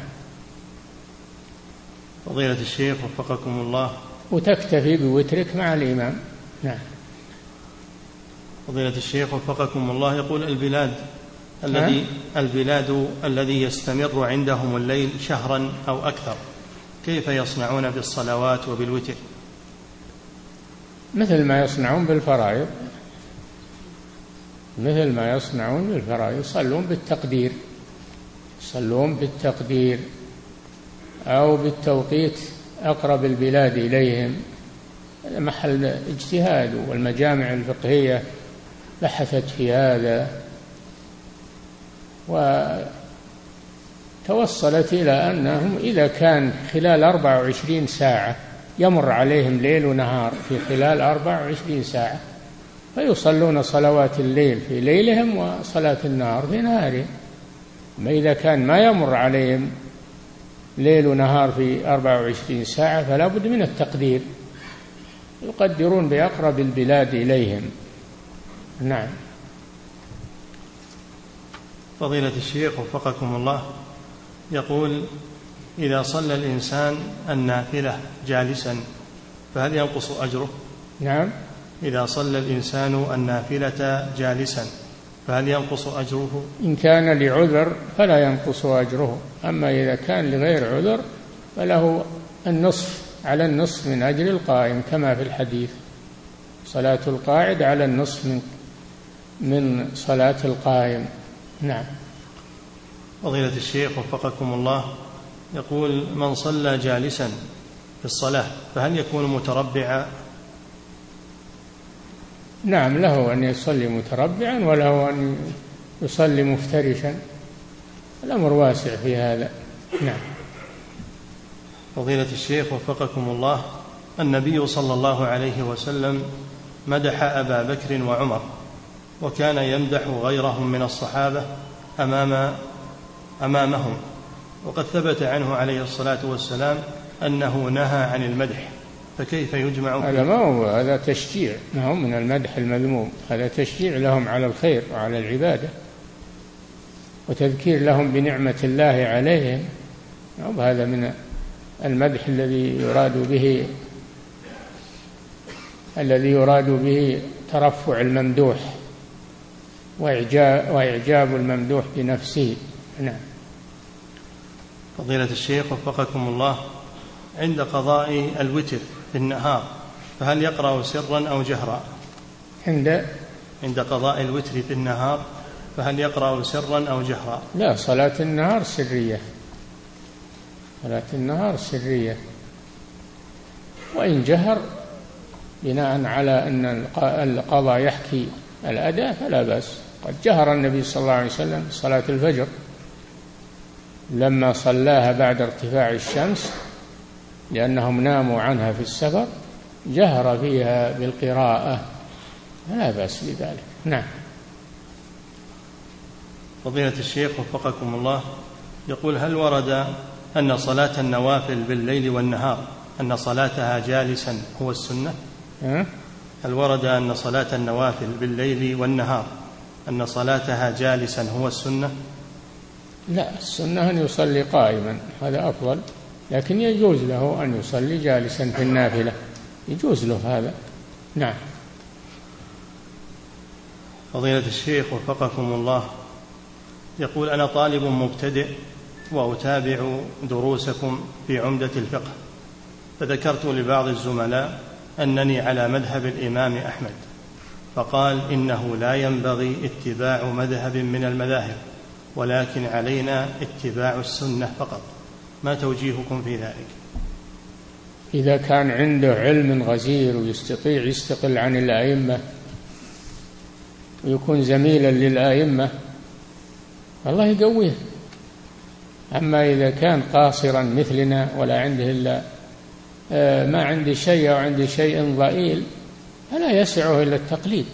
فضيلة الشيخ وفقكم الله. وتكتفي بوترك مع الإمام. نعم. فضيلة الشيخ وفقكم الله يقول البلاد الذي البلاد الذي يستمر عندهم الليل شهرا أو أكثر كيف يصنعون بالصلوات وبالوتر؟ مثل ما يصنعون بالفرائض. مثل ما يصنعون بالفرائض. يصلون بالتقدير. يصلون بالتقدير أو بالتوقيت. أقرب البلاد إليهم هذا محل اجتهاد والمجامع الفقهية بحثت في هذا وتوصلت إلى أنهم إذا كان خلال 24 ساعة يمر عليهم ليل ونهار في خلال 24 ساعة فيصلون صلوات الليل في ليلهم وصلاة النهار في نهارهم. أما إذا كان ما يمر عليهم ليل ونهار في 24 ساعة فلا بد من التقدير. يقدرون بأقرب البلاد إليهم. نعم. فضيلة الشيخ وفقكم الله يقول إذا صلى الإنسان النافلة جالسا فهل ينقص أجره؟ نعم. إذا صلى الإنسان النافلة جالسا فهل ينقص أجره؟ إن كان لعذر فلا ينقص أجره. أما إذا كان لغير عذر فله النصف على النصف من أجر القائم كما في الحديث. صلاة القاعد على النصف من من صلاة القائم. نعم. فضيلة الشيخ وفقكم الله يقول من صلى جالسا في الصلاة فهل يكون متربعا؟ نعم له أن يصلي متربعا وله أن يصلي مفترشا. الأمر واسع في هذا. نعم. فضيلة الشيخ وفقكم الله النبي صلى الله عليه وسلم مدح أبا بكر وعمر وكان يمدح غيرهم من الصحابة أمام أمامهم وقد ثبت عنه عليه الصلاة والسلام أنه نهى عن المدح فكيف يجمع؟ هذا ما هو هذا تشجيع ما هو من المدح المذموم هذا تشجيع لهم على الخير وعلى العبادة. وتذكير لهم بنعمة الله عليهم. هذا من المدح الذي يراد به الذي يراد به ترفع الممدوح وإعجاب, وإعجاب الممدوح بنفسه. نعم. فضيلة الشيخ وفقكم الله عند قضاء الوتر في النهار فهل يقرأ سرا أو جهرا؟ عند؟ عند قضاء الوتر في النهار فهل يقرأ سرا أو جهرا؟ لا صلاة النهار سرية. صلاة النهار سرية. وإن جهر بناء على أن القضاء يحكي الأداء فلا بأس. قد جهر النبي صلى الله عليه وسلم صلاة الفجر. لما صلاها بعد ارتفاع الشمس لأنهم ناموا عنها في السفر جهر فيها بالقراءة. فلا بأس بذلك. نعم. فضيلة الشيخ وفقكم الله يقول هل ورد أن صلاة النوافل بالليل والنهار أن صلاتها جالسا هو السنة؟ هل ورد أن صلاة النوافل بالليل والنهار أن صلاتها جالسا هو السنة؟ لا السنة أن يصلي قائما هذا أفضل لكن يجوز له أن يصلي جالسا في النافلة. يجوز له هذا. نعم. فضيلة الشيخ وفقكم الله يقول أنا طالب مبتدئ وأتابع دروسكم في عمدة الفقه. فذكرت لبعض الزملاء أنني على مذهب الإمام أحمد فقال إنه لا ينبغي اتباع مذهب من المذاهب ولكن علينا اتباع السنة فقط. ما توجيهكم في ذلك؟ إذا كان عنده علم غزير ويستطيع يستقل عن الأئمة ويكون زميلا للأئمة الله يقويه. أما إذا كان قاصرا مثلنا ولا عنده إلا آه، ما عندي شيء أو عندي شيء ضئيل فلا يسعه إلا التقليد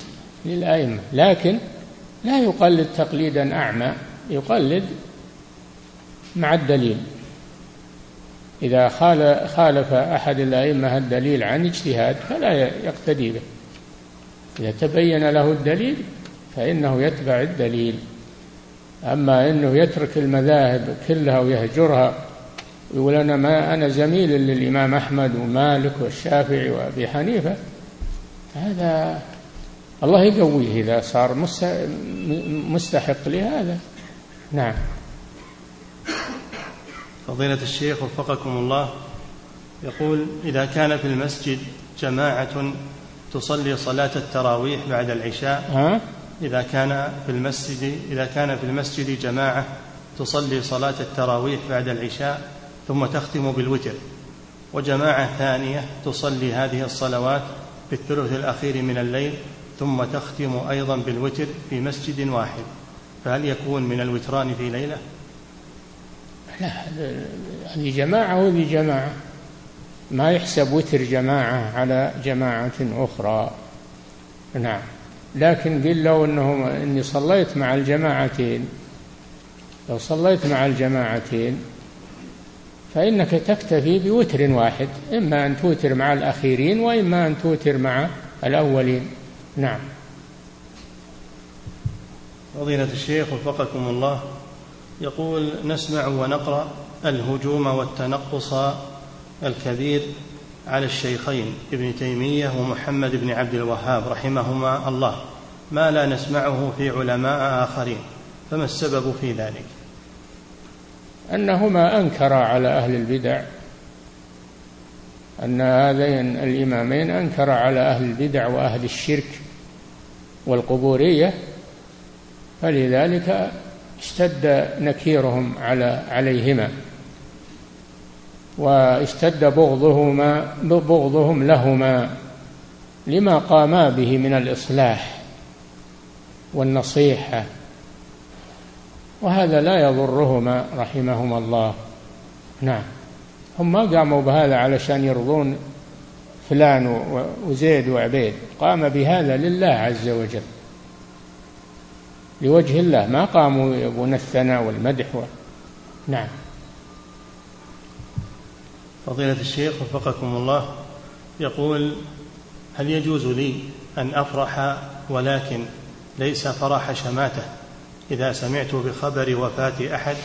للأئمة. لكن لا يقلد تقليدا أعمى يقلد مع الدليل. إذا خالف أحد الأئمة الدليل عن اجتهاد فلا يقتدي به. إذا تبين له الدليل فإنه يتبع الدليل. أما أنه يترك المذاهب كلها ويهجرها يقول أنا ما أنا زميل للإمام أحمد ومالك والشافعي وأبي حنيفة. هذا الله يقويه إذا صار مستحق لهذا. نعم. فضيلة الشيخ وفقكم الله يقول إذا كان في المسجد جماعة تصلي صلاة التراويح بعد العشاء ها؟ إذا كان في المسجد إذا كان في المسجد جماعة تصلي صلاة التراويح بعد العشاء ثم تختم بالوتر وجماعة ثانية تصلي هذه الصلوات في الثلث الأخير من الليل ثم تختم أيضا بالوتر في مسجد واحد. فهل يكون من الوتران في ليلة؟ لا هذه جماعة وهذه جماعة. ما يحسب وتر جماعة على جماعة أخرى. نعم. لكن قل لو أنه إني صليت مع الجماعتين. لو صليت مع الجماعتين فإنك تكتفي بوتر واحد إما أن توتر مع الأخيرين وإما أن توتر مع الأولين. نعم. فضيلة الشيخ وفقكم الله يقول نسمع ونقرأ الهجوم والتنقص الكبير على الشيخين ابن تيمية ومحمد بن عبد الوهاب رحمهما الله ما لا نسمعه في علماء آخرين فما السبب في ذلك؟ أنهما أنكرا على أهل البدع أن هذين الإمامين أنكر على أهل البدع وأهل الشرك والقبورية فلذلك اشتد نكيرهم على عليهما. واشتد بغضهما بغضهم لهما لما قاما به من الإصلاح والنصيحة. وهذا لا يضرهما رحمهما الله. نعم. هم ما قاموا بهذا علشان يرضون فلان وزيد وعبيد. قام بهذا لله عز وجل. لوجه الله. ما قاموا يبون الثناء والمدح و... نعم. فضيلة الشيخ وفقكم الله يقول هل يجوز لي أن أفرح ولكن ليس فرح شماتة إذا سمعت بخبر وفاة أحد؟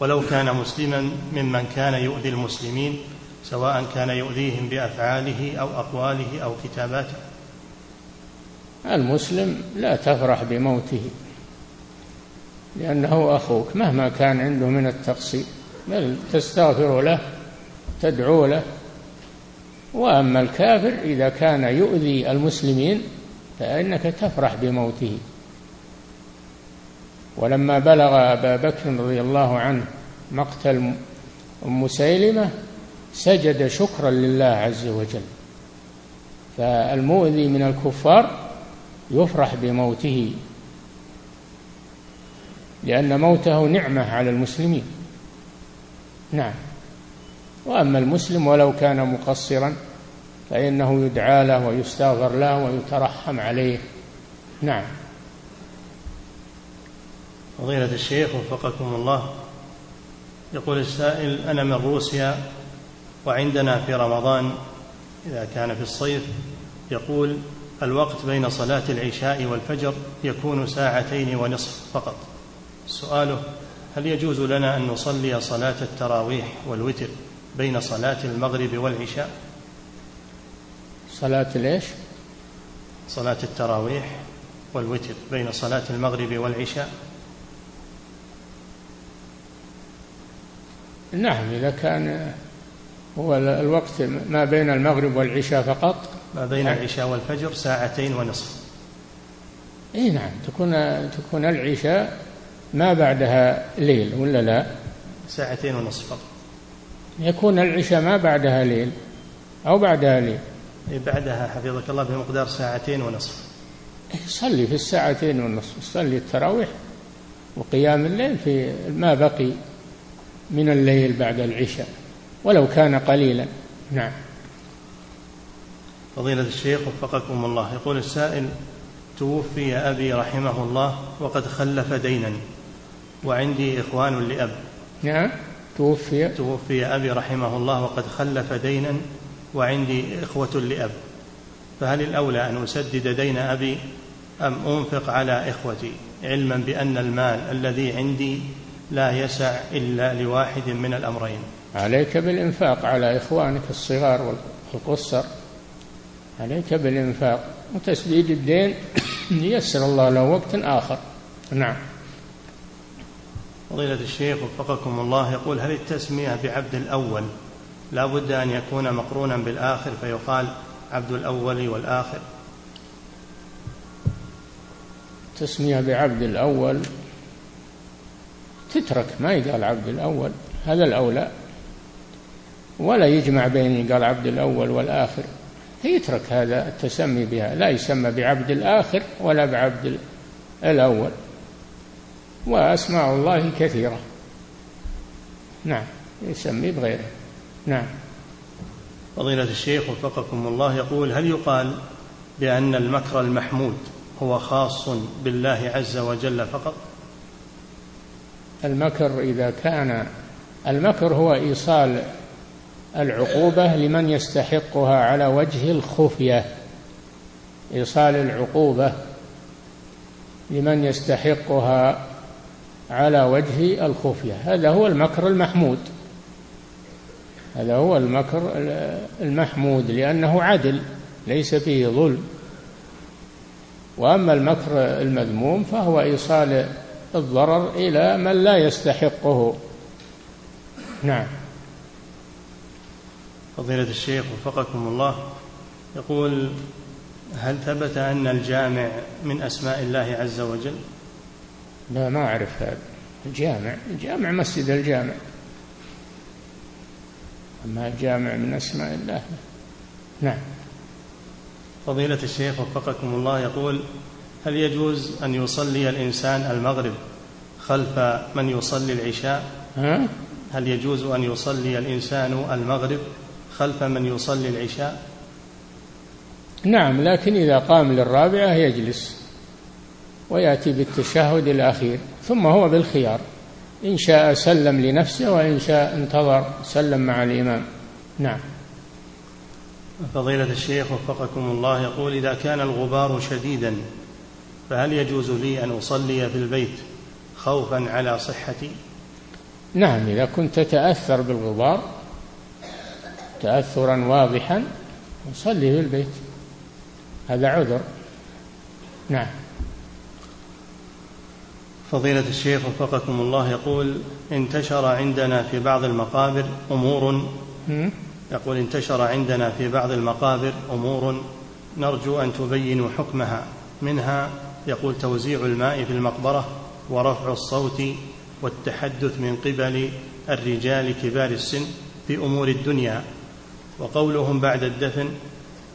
ولو كان مسلما ممن كان يؤذي المسلمين سواء كان يؤذيهم بأفعاله أو أقواله أو كتاباته. المسلم لا تفرح بموته لأنه أخوك مهما كان عنده من التقصير بل تستغفر له تدعو له. وأما الكافر إذا كان يؤذي المسلمين فإنك تفرح بموته. ولما بلغ أبا بكر رضي الله عنه مقتل أم سيلمة سجد شكرا لله عز وجل. فالمؤذي من الكفار يفرح بموته لأن موته نعمة على المسلمين. نعم. وأما المسلم ولو كان مقصرا فإنه يدعى له ويستغفر له ويترحم عليه. نعم. فضيلة الشيخ وفقكم الله يقول السائل أنا من روسيا وعندنا في رمضان إذا كان في الصيف يقول الوقت بين صلاة العشاء والفجر يكون ساعتين ونصف فقط. سؤاله هل يجوز لنا أن نصلي صلاة التراويح والوتر بين صلاة المغرب والعشاء. صلاة ليش؟ صلاة التراويح والوتر بين صلاة المغرب والعشاء. نعم إذا كان هو الوقت ما بين المغرب والعشاء فقط. ما بين نعم. العشاء والفجر ساعتين ونصف. إي نعم تكون تكون العشاء ما بعدها ليل ولا لا؟ ساعتين ونصف فقط. يكون العشاء ما بعدها ليل أو بعدها ليل. بعدها حفظك الله بمقدار ساعتين ونصف. صلي في الساعتين ونصف صلي التراويح وقيام الليل في ما بقي من الليل بعد العشاء ولو كان قليلا. نعم. فضيلة الشيخ وفقكم الله يقول السائل توفي أبي رحمه الله وقد خلف دينا وعندي إخوان لأب. نعم. توفي. توفي أبي رحمه الله وقد خلف دينا وعندي إخوة لأب. فهل الأولى أن أسدد دين أبي أم أنفق على إخوتي؟ علما بأن المال الذي عندي لا يسع إلا لواحد من الأمرين. عليك بالإنفاق على إخوانك الصغار والقصر. عليك بالإنفاق. وتسديد الدين ييسر الله له وقت آخر. نعم. فضيلة الشيخ وفقكم الله يقول هل التسمية بعبد الأول لا بد أن يكون مقرونا بالآخر؟ فيقال عبد الأول والآخر. تسمية بعبد الأول تترك ما يقال عبد الأول هذا الأولى. ولا يجمع بين قال عبد الأول والآخر يترك هذا التسمي بها لا يسمى بعبد الآخر ولا بعبد الأول. وأسماء الله كثيرة. نعم يسمي بغيره. نعم. فضيلة الشيخ وفقكم الله يقول هل يقال بأن المكر المحمود هو خاص بالله عز وجل فقط؟ المكر إذا كان المكر هو إيصال العقوبة لمن يستحقها على وجه الخفية. إيصال العقوبة لمن يستحقها على وجه الخفية. هذا هو المكر المحمود. هذا هو المكر المحمود لأنه عدل ليس فيه ظلم. وأما المكر المذموم فهو إيصال الضرر إلى من لا يستحقه. نعم. فضيلة الشيخ وفقكم الله يقول هل ثبت أن الجامع من أسماء الله عز وجل؟ لا ما أعرف هذا. الجامع الجامع مسجد الجامع. أما الجامع من أسماء الله. نعم. فضيلة الشيخ وفقكم الله يقول هل يجوز أن يصلي الإنسان المغرب خلف من يصلي العشاء؟ ها؟ هل يجوز أن يصلي الإنسان المغرب خلف من يصلي العشاء؟ نعم لكن إذا قام للرابعة يجلس. ويأتي بالتشهد الأخير ثم هو بالخيار. إن شاء سلم لنفسه وإن شاء انتظر سلم مع الإمام. نعم. فضيلة الشيخ وفقكم الله يقول إذا كان الغبار شديدا فهل يجوز لي أن أصلي في البيت خوفا على صحتي؟ نعم إذا كنت تتأثر بالغبار تأثرا واضحا صلي في البيت. هذا عذر. نعم. فضيلة الشيخ وفقكم الله يقول انتشر عندنا في بعض المقابر أمور يقول انتشر عندنا في بعض المقابر أمور نرجو أن تبينوا حكمها. منها يقول توزيع الماء في المقبرة ورفع الصوت والتحدث من قبل الرجال كبار السن في أمور الدنيا. وقولهم بعد الدفن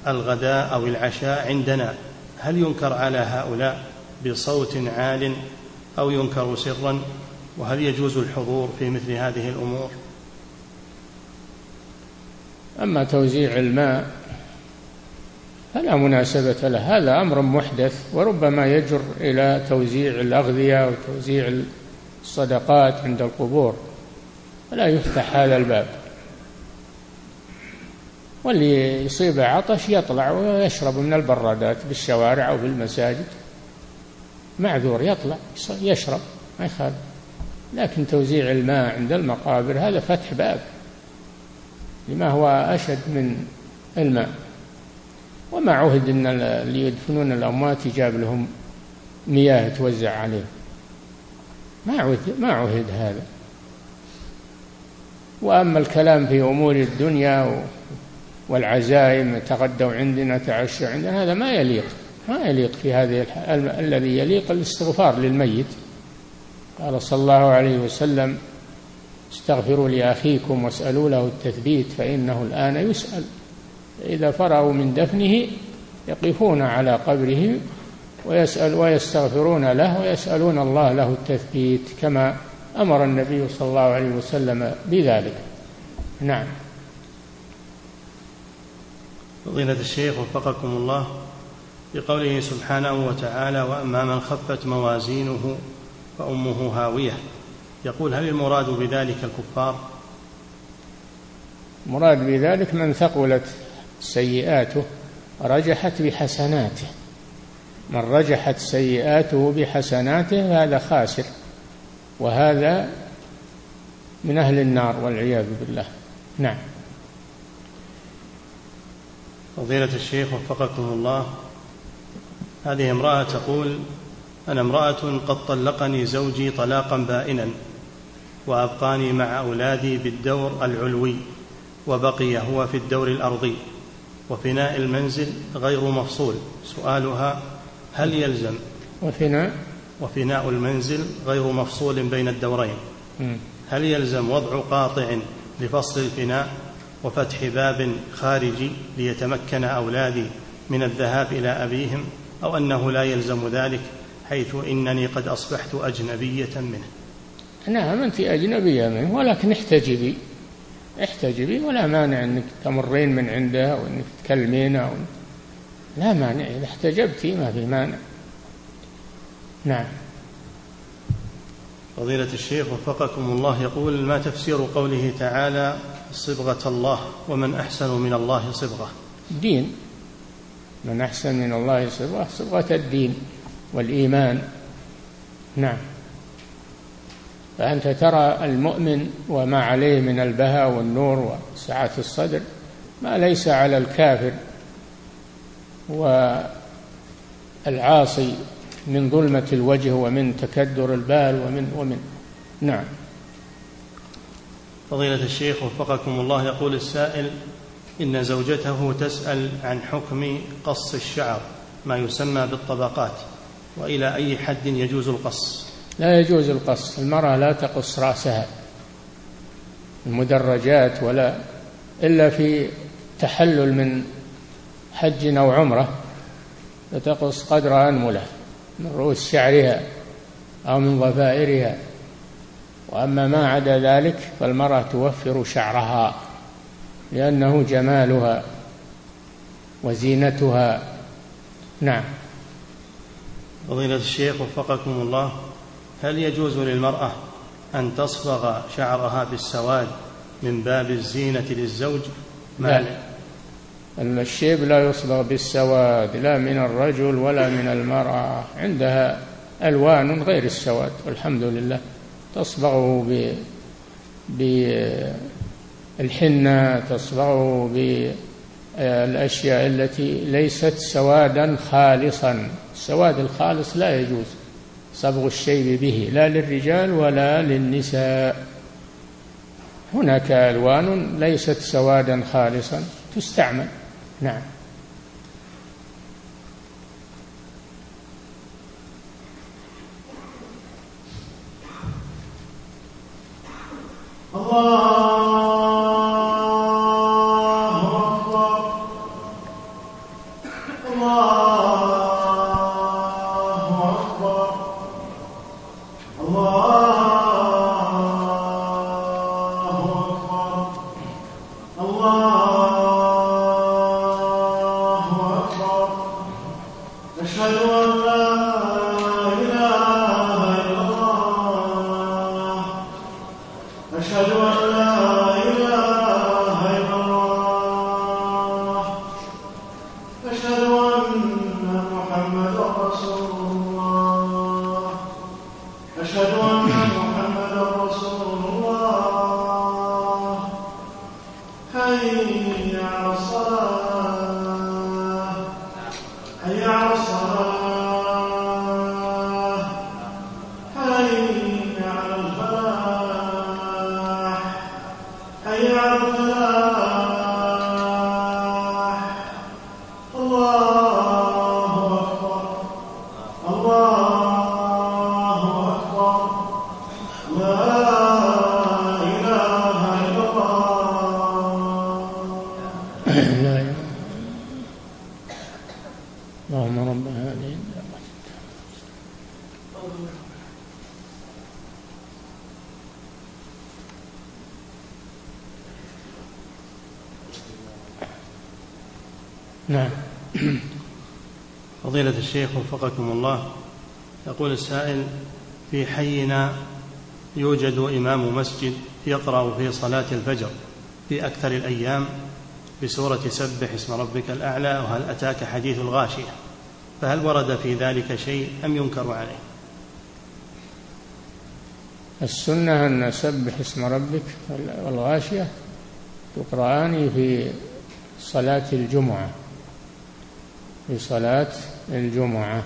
الغداء أو العشاء عندنا. هل ينكر على هؤلاء بصوت عال أو ينكر سرا وهل يجوز الحضور في مثل هذه الأمور؟ أما توزيع الماء فلا مناسبة له. هذا أمر محدث وربما يجر إلى توزيع الأغذية وتوزيع الصدقات عند القبور. فلا يفتح هذا الباب. واللي يصيبه عطش يطلع ويشرب من البرادات بالشوارع أو بالمساجد. معذور يطلع يشرب ما يخالف. لكن توزيع الماء عند المقابر هذا فتح باب لما هو أشد من الماء. وما عهد أن اللي يدفنون الأموات يجاب لهم مياه توزع عليهم ما عهد ما عهد هذا. وأما الكلام في أمور الدنيا والعزائم تغدوا عندنا تعشوا عندنا هذا ما يليق. ما يليق في هذه الذي يليق الاستغفار للميت. قال صلى الله عليه وسلم استغفروا لأخيكم واسألوا له التثبيت فإنه الآن يسأل. إذا فرغوا من دفنه يقفون على قبره ويسأل ويستغفرون له ويسألون الله له التثبيت كما أمر النبي صلى الله عليه وسلم بذلك. نعم. فضيلة الشيخ وفقكم الله. بقوله سبحانه وتعالى وأما من خفت موازينه فأمه هاوية. يقول هل المراد بذلك الكفار؟ مراد بذلك من ثقلت سيئاته رجحت بحسناته. من رجحت سيئاته بحسناته هذا خاسر وهذا من أهل النار والعياذ بالله. نعم. فضيلة الشيخ وفقكم الله. هذه امرأة تقول أنا امرأة قد طلقني زوجي طلاقا بائنا وأبقاني مع أولادي بالدور العلوي وبقي هو في الدور الأرضي وفناء المنزل غير مفصول. سؤالها هل يلزم؟ وفناء وفناء المنزل غير مفصول بين الدورين. هل يلزم وضع قاطع لفصل الفناء وفتح باب خارجي ليتمكن أولادي من الذهاب إلى أبيهم؟ أو أنه لا يلزم ذلك حيث إنني قد أصبحت أجنبية منه. نعم أنت أجنبية منه ولكن احتجبي احتجبي ولا مانع أنك تمرين من عنده أو أنك تكلمين أو لا مانع إذا احتجبتي ما في مانع. نعم. فضيلة الشيخ وفقكم الله يقول ما تفسير قوله تعالى صبغة الله ومن أحسن من الله صبغة؟ دين. من أحسن من الله صبغة صبغة الدين والإيمان. نعم. فأنت ترى المؤمن وما عليه من البهاء والنور وسعة الصدر ما ليس على الكافر والعاصي من ظلمة الوجه ومن تكدر البال ومن ومن. نعم. فضيلة الشيخ وفقكم الله يقول السائل إن زوجته تسأل عن حكم قص الشعر ما يسمى بالطبقات وإلى أي حد يجوز القص؟ لا يجوز القص المرأة لا تقص رأسها المدرجات ولا إلا في تحلل من حج أو عمرة فتقص قدر أنملة من رؤوس شعرها أو من ضفائرها وأما ما عدا ذلك فالمرأة توفر شعرها. لأنه جمالها وزينتها. نعم. فضيلة الشيخ وفقكم الله هل يجوز للمرأة أن تصبغ شعرها بالسواد من باب الزينة للزوج؟ لا. الشيب لا يصبغ بالسواد لا من الرجل ولا من المرأة. عندها ألوان غير السواد والحمد لله. تصبغه ب بالحنة تصبغه بالأشياء التي ليست سوادا خالصا. السواد الخالص لا يجوز صبغ الشيب به لا للرجال ولا للنساء. هناك ألوان ليست سوادا خالصا تستعمل. نعم. الشيخ وفقكم الله. يقول السائل في حينا يوجد إمام مسجد يقرأ في صلاة الفجر في أكثر الأيام بسورة سبح اسم ربك الأعلى وهل أتاك حديث الغاشية؟ فهل ورد في ذلك شيء أم ينكر عليه؟ السنة أن سبح اسم ربك والغاشية تقرآن في صلاة الجمعة في صلاة الجمعة.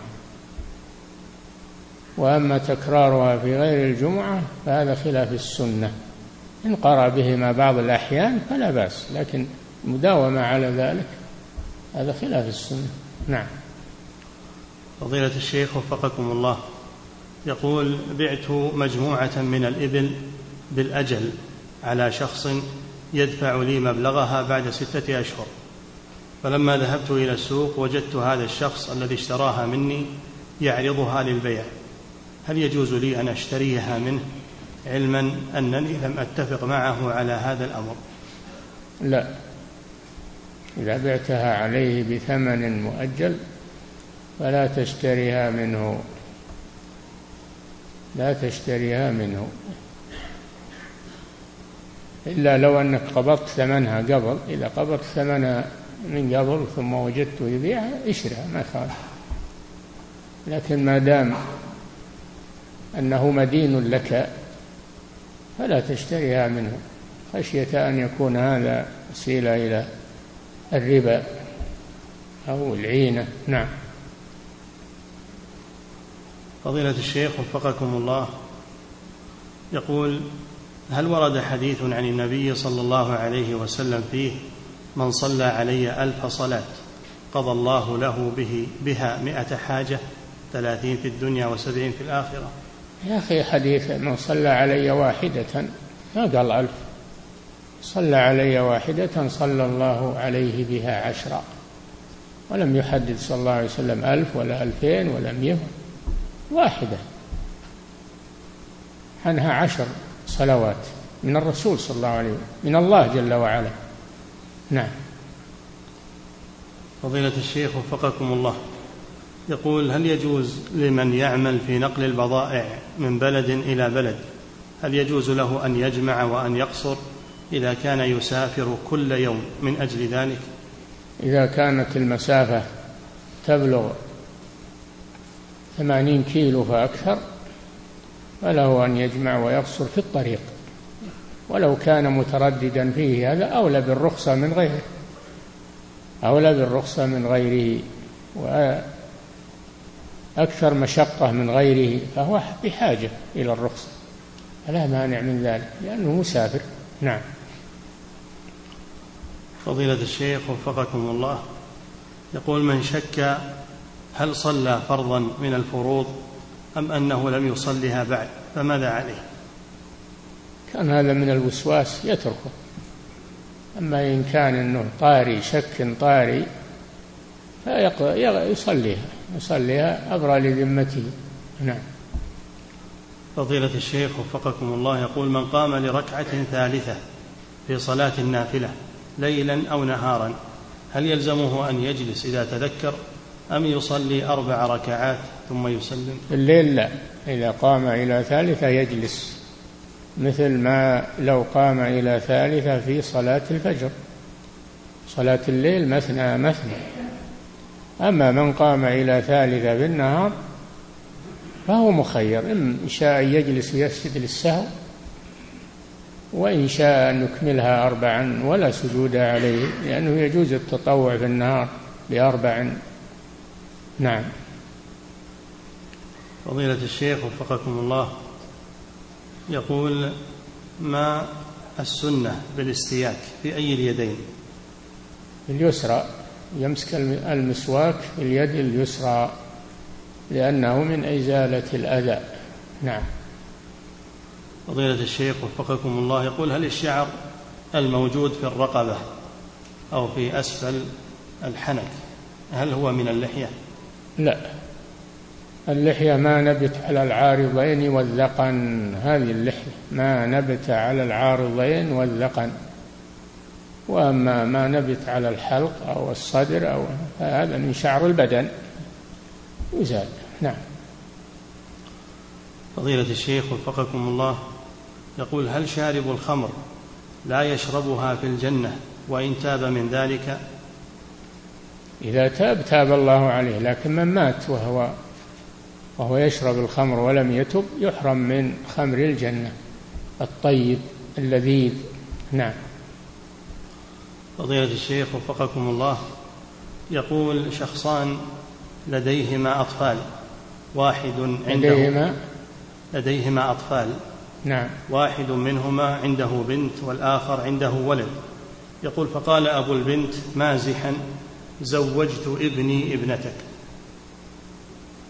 وأما تكرارها في غير الجمعة فهذا خلاف السنة. إن قرأ بهما بعض الأحيان فلا بأس لكن مداومة على ذلك هذا خلاف السنة. نعم. فضيلة الشيخ وفقكم الله. يقول بعت مجموعة من الإبل بالأجل على شخص يدفع لي مبلغها بعد ستة أشهر. فلما ذهبت إلى السوق وجدت هذا الشخص الذي اشتراها مني يعرضها للبيع. هل يجوز لي أن أشتريها منه علما أنني لم أتفق معه على هذا الأمر؟ لا. إذا بعتها عليه بثمن مؤجل فلا تشتريها منه. لا تشتريها منه. إلا لو أنك قبضت ثمنها قبل إذا قبضت ثمنها من قبل ثم وجدته يبيعها اشرها ما خالف لكن ما دام أنه مدين لك فلا تشتريها منه. خشية أن يكون هذا وسيلة إلى الربا أو العينة. نعم. فضيلة الشيخ وفقكم الله. يقول هل ورد حديث عن النبي صلى الله عليه وسلم فيه من صلى علي ألف صلاة قضى الله له به بها مئة حاجة ثلاثين في الدنيا وسبعين في الآخرة. يا أخي حديث من صلى علي واحدة ما قال ألف؟ صلى علي واحدة صلى الله عليه بها عشرا ولم يحدد صلى الله عليه وسلم ألف ولا ألفين ولا مئة واحدة. عنها عشر صلوات من الرسول صلى الله عليه وسلم من الله جل وعلا. نعم. فضيلة الشيخ وفقكم الله. يقول هل يجوز لمن يعمل في نقل البضائع من بلد إلى بلد؟ هل يجوز له أن يجمع وأن يقصر إذا كان يسافر كل يوم من أجل ذلك؟ إذا كانت المسافة تبلغ ثمانين كيلو فأكثر فله أن يجمع ويقصر في الطريق. ولو كان مترددا فيه هذا أولى بالرخصة من غيره. أولى بالرخصة من غيره وأكثر مشقة من غيره فهو بحاجة إلى الرخصة. فلا مانع من ذلك لأنه مسافر. نعم. فضيلة الشيخ وفقكم الله يقول من شك هل صلى فرضا من الفروض أم أنه لم يصلها بعد فماذا عليه؟ كان هذا من الوسواس يتركه. أما إن كان أنه طاري شك طاري فيصليها يصليها أبرى لذمته. نعم. فضيلة الشيخ وفقكم الله يقول من قام لركعة ثالثة في صلاة النافلة ليلا أو نهارا هل يلزمه أن يجلس إذا تذكر أم يصلي أربع ركعات ثم يسلم؟ الليل لا إذا قام إلى ثالثة يجلس. مثل ما لو قام إلى ثالثة في صلاة الفجر. صلاة الليل مثنى مثنى. أما من قام إلى ثالثة بالنهار فهو مخير. إن شاء يجلس ويسجد للسهو وإن شاء أن نكملها أربعا ولا سجود عليه لأنه يجوز التطوع في النهار بأربع نعم. فضيلة الشيخ وفقكم الله. يقول ما السنة بالاستياك في أي اليدين؟ اليسرى يمسك المسواك في اليد اليسرى لأنه من إزالة الأذى. نعم. فضيلة الشيخ وفقكم الله يقول هل الشعر الموجود في الرقبة أو في أسفل الحنك هل هو من اللحية؟ لا. اللحية ما نبت على العارضين والذقن هذه اللحية ما نبت على العارضين والذقن وأما ما نبت على الحلق أو الصدر أو هذا من شعر البدن. يزال نعم. فضيلة الشيخ وفقكم الله يقول هل شارب الخمر لا يشربها في الجنة وإن تاب من ذلك؟ إذا تاب تاب الله عليه لكن من مات وهو وهو يشرب الخمر ولم يتب يحرم من خمر الجنة. الطيب اللذيذ. نعم. فضيلة الشيخ وفقكم الله يقول شخصان لديهما أطفال. واحد عنده لديهما؟ لديهما أطفال. نعم. واحد منهما عنده بنت والآخر عنده ولد. يقول فقال أبو البنت مازحا زوجت ابني ابنتك.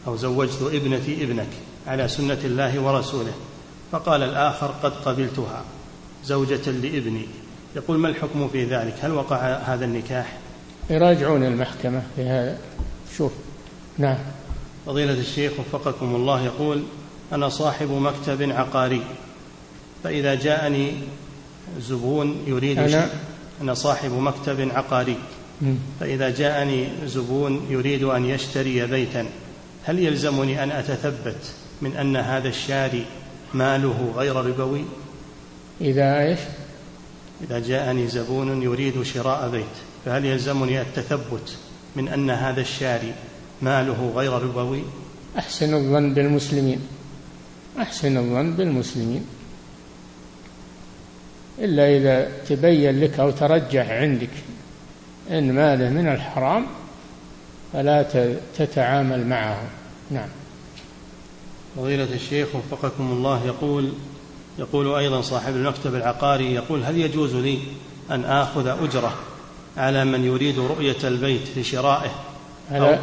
أو زوجت ابنتي ابنك على سنة الله ورسوله فقال الآخر قد قبلتها زوجة لابني. يقول ما الحكم في ذلك؟ هل وقع هذا النكاح؟ يراجعون المحكمة في هذا. شوف نعم. فضيلة الشيخ وفقكم الله يقول أنا صاحب مكتب عقاري فإذا جاءني زبون يريد أنا؟ أنا صاحب مكتب عقاري. فإذا جاءني زبون يريد أن يشتري بيتا هل يلزمني أن أتثبت من أن هذا الشاري ماله غير ربوي؟ إذا إيش؟ إذا جاءني زبون يريد شراء بيت فهل يلزمني التثبت من أن هذا الشاري ماله غير ربوي؟ أحسن الظن بالمسلمين. أحسن الظن بالمسلمين. إلا إذا تبين لك أو ترجح عندك أن ماله من الحرام فلا تتعامل معه. نعم. فضيلة الشيخ وفقكم الله يقول يقول أيضا صاحب المكتب العقاري يقول هل يجوز لي أن آخذ أجرة على من يريد رؤية البيت لشرائه؟ أو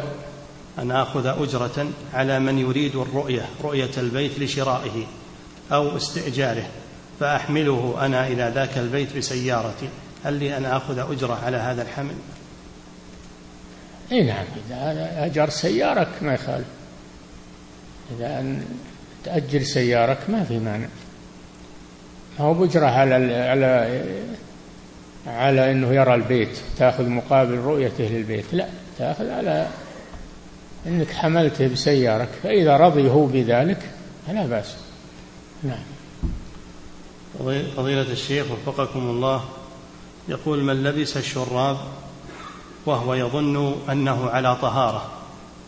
أن آخذ أجرة على من يريد الرؤية رؤية البيت لشرائه أو استئجاره فأحمله أنا إلى ذاك البيت بسيارتي. هل لي أن آخذ أجرة على هذا الحمل؟ إي نعم إذا أجر سيارك ما يخالف. إذا أن تأجر سيارك ما في مانع. ما هو بجرة على على على إنه يرى البيت تأخذ مقابل رؤيته للبيت. لا تأخذ على إنك حملته بسيارك فإذا رضي هو بذلك فلا بأس. نعم. فضيلة الشيخ وفقكم الله يقول من لبس الشراب وهو يظن أنه على طهارة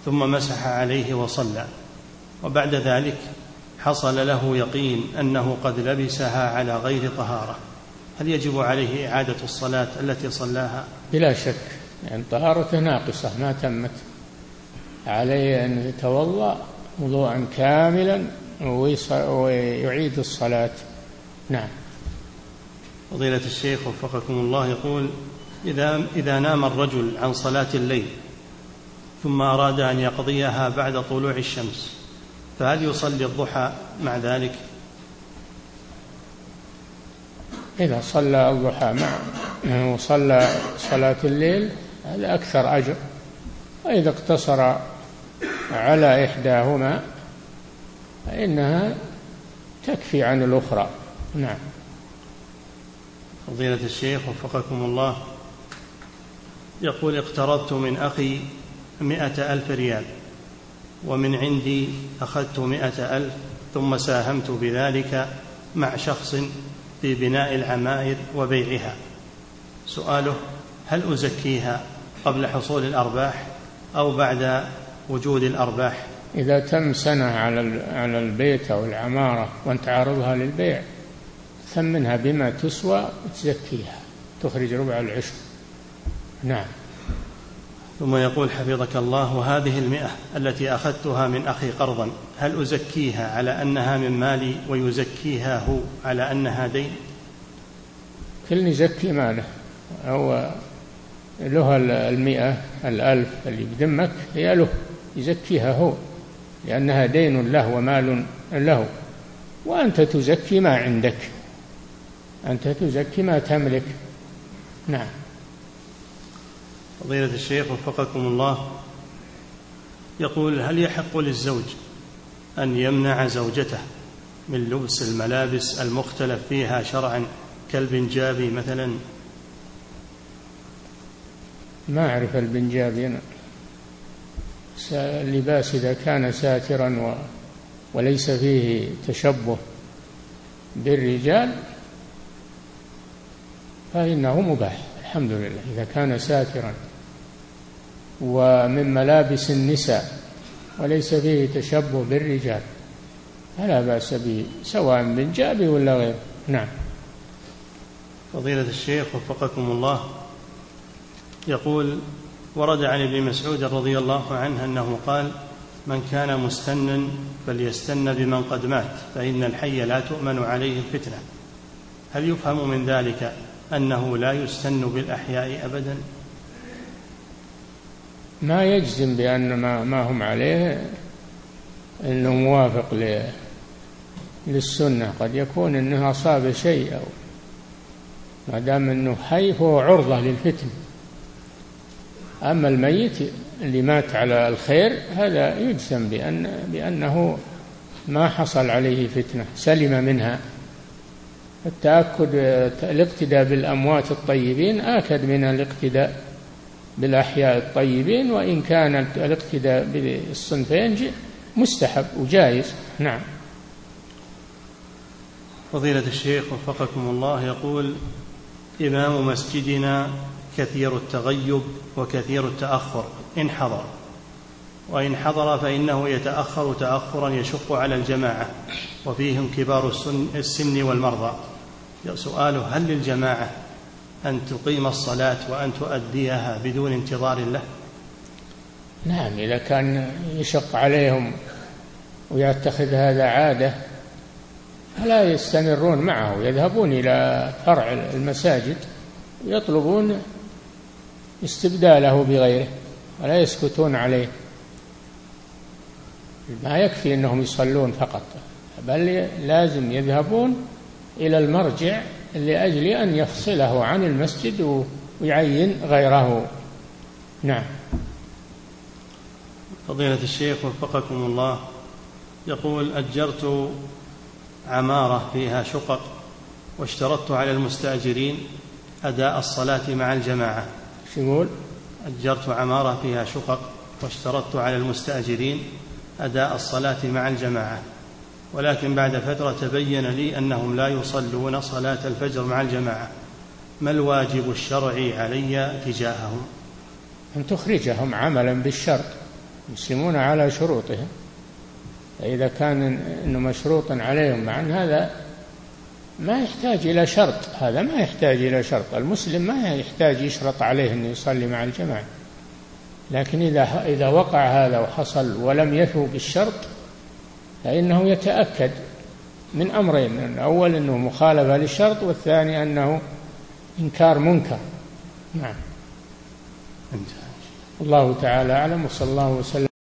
ثم مسح عليه وصلى. وبعد ذلك حصل له يقين أنه قد لبسها على غير طهارة. هل يجب عليه إعادة الصلاة التي صلاها؟ بلا شك يعني طهارته ناقصة ما تمت. عليه أن يتوضأ وضوءا كاملا ويعيد الصلاة. نعم. فضيلة الشيخ وفقكم الله يقول إذا إذا نام الرجل عن صلاة الليل ثم أراد أن يقضيها بعد طلوع الشمس فهل يصلي الضحى مع ذلك؟ إذا صلى الضحى مع وصلى صلاة الليل هذا أكثر أجر. وإذا اقتصر على إحداهما فإنها تكفي عن الأخرى. نعم. فضيلة الشيخ وفقكم الله. يقول اقترضت من أخي مئة ألف ريال ومن عندي أخذت مئة ألف ثم ساهمت بذلك مع شخص في بناء العماير وبيعها. سؤاله هل أزكيها قبل حصول الأرباح أو بعد وجود الأرباح؟ إذا تم سنة على على البيت أو العمارة وأنت عارضها للبيع ثمنها بما تسوى وتزكيها تخرج ربع العشر. نعم. ثم يقول حفظك الله وهذه المئة التي أخذتها من أخي قرضا هل أزكيها على أنها من مالي ويزكيها هو على أنها دين؟ كل يزكي ماله. هو له المئة الألف اللي بدمك هي له يزكيها هو لأنها دين له ومال له. وأنت تزكي ما عندك. أنت تزكي ما تملك. نعم. فضيلة الشيخ وفقكم الله. يقول هل يحق للزوج أن يمنع زوجته من لبس الملابس المختلف فيها شرعا كالبنجابي مثلا؟ ما أعرف البنجابي أنا اللباس إذا كان ساترا و وليس فيه تشبه بالرجال فإنه مباح. الحمد لله. إذا كان ساترا ومن ملابس النساء وليس فيه تشبه بالرجال. فلا بأس به سواء من جابي ولا غيره. نعم. فضيلة الشيخ وفقكم الله. يقول ورد عن ابن مسعود رضي الله عنه أنه قال من كان مستنا فليستن بمن قد مات فإن الحي لا تؤمن عليه الفتنة. هل يفهم من ذلك أنه لا يستن بالأحياء أبدا؟ ما يجزم بأن ما, ما هم عليه أنه موافق للسنة. قد يكون أنه أصاب شيء أو ما دام أنه حي فهو عرضة للفتن. أما الميت اللي مات على الخير هذا يجزم بأن بأنه ما حصل عليه فتنة سلم منها. التأكد الإقتداء بالأموات الطيبين آكد من الاقتداء. بالأحياء الطيبين وإن كان الاقتداء بالصنفين مستحب وجائز نعم. فضيلة الشيخ وفقكم الله يقول إمام مسجدنا كثير التغيب وكثير التأخر إن حضر. وإن حضر فإنه يتأخر تأخرا يشق على الجماعة وفيهم كبار السن والمرضى. سؤاله هل للجماعة أن تقيم الصلاة وأن تؤديها بدون انتظار له نعم إذا كان يشق عليهم ويتخذ هذا عادة فلا يستمرون معه يذهبون إلى فرع المساجد ويطلبون استبداله بغيره ولا يسكتون عليه. ما يكفي أنهم يصلون فقط بل لازم يذهبون إلى المرجع لأجل أن يفصله عن المسجد ويعين غيره. نعم. فضيلة الشيخ وفقكم الله يقول أجرت عمارة فيها شقق واشترطت على المستأجرين أداء الصلاة مع الجماعة. يقول؟ أجرت عمارة فيها شقق واشترطت على المستأجرين أداء الصلاة مع الجماعة. ولكن بعد فترة تبين لي أنهم لا يصلون صلاة الفجر مع الجماعة. ما الواجب الشرعي علي تجاههم؟ أن تخرجهم عملا بالشرط يسلمون على شروطهم. فإذا كان أنه مشروط عليهم مع أن هذا ما يحتاج إلى شرط. هذا ما يحتاج إلى شرط. المسلم ما يحتاج يشرط عليه أنه يصلي مع الجماعة. لكن إذا إذا وقع هذا وحصل ولم يثو بالشرط فإنه يتأكد من أمرين الأول أنه مخالفة للشرط والثاني أنه إنكار منكر. نعم. الله تعالى أعلم وصلى الله وسلم.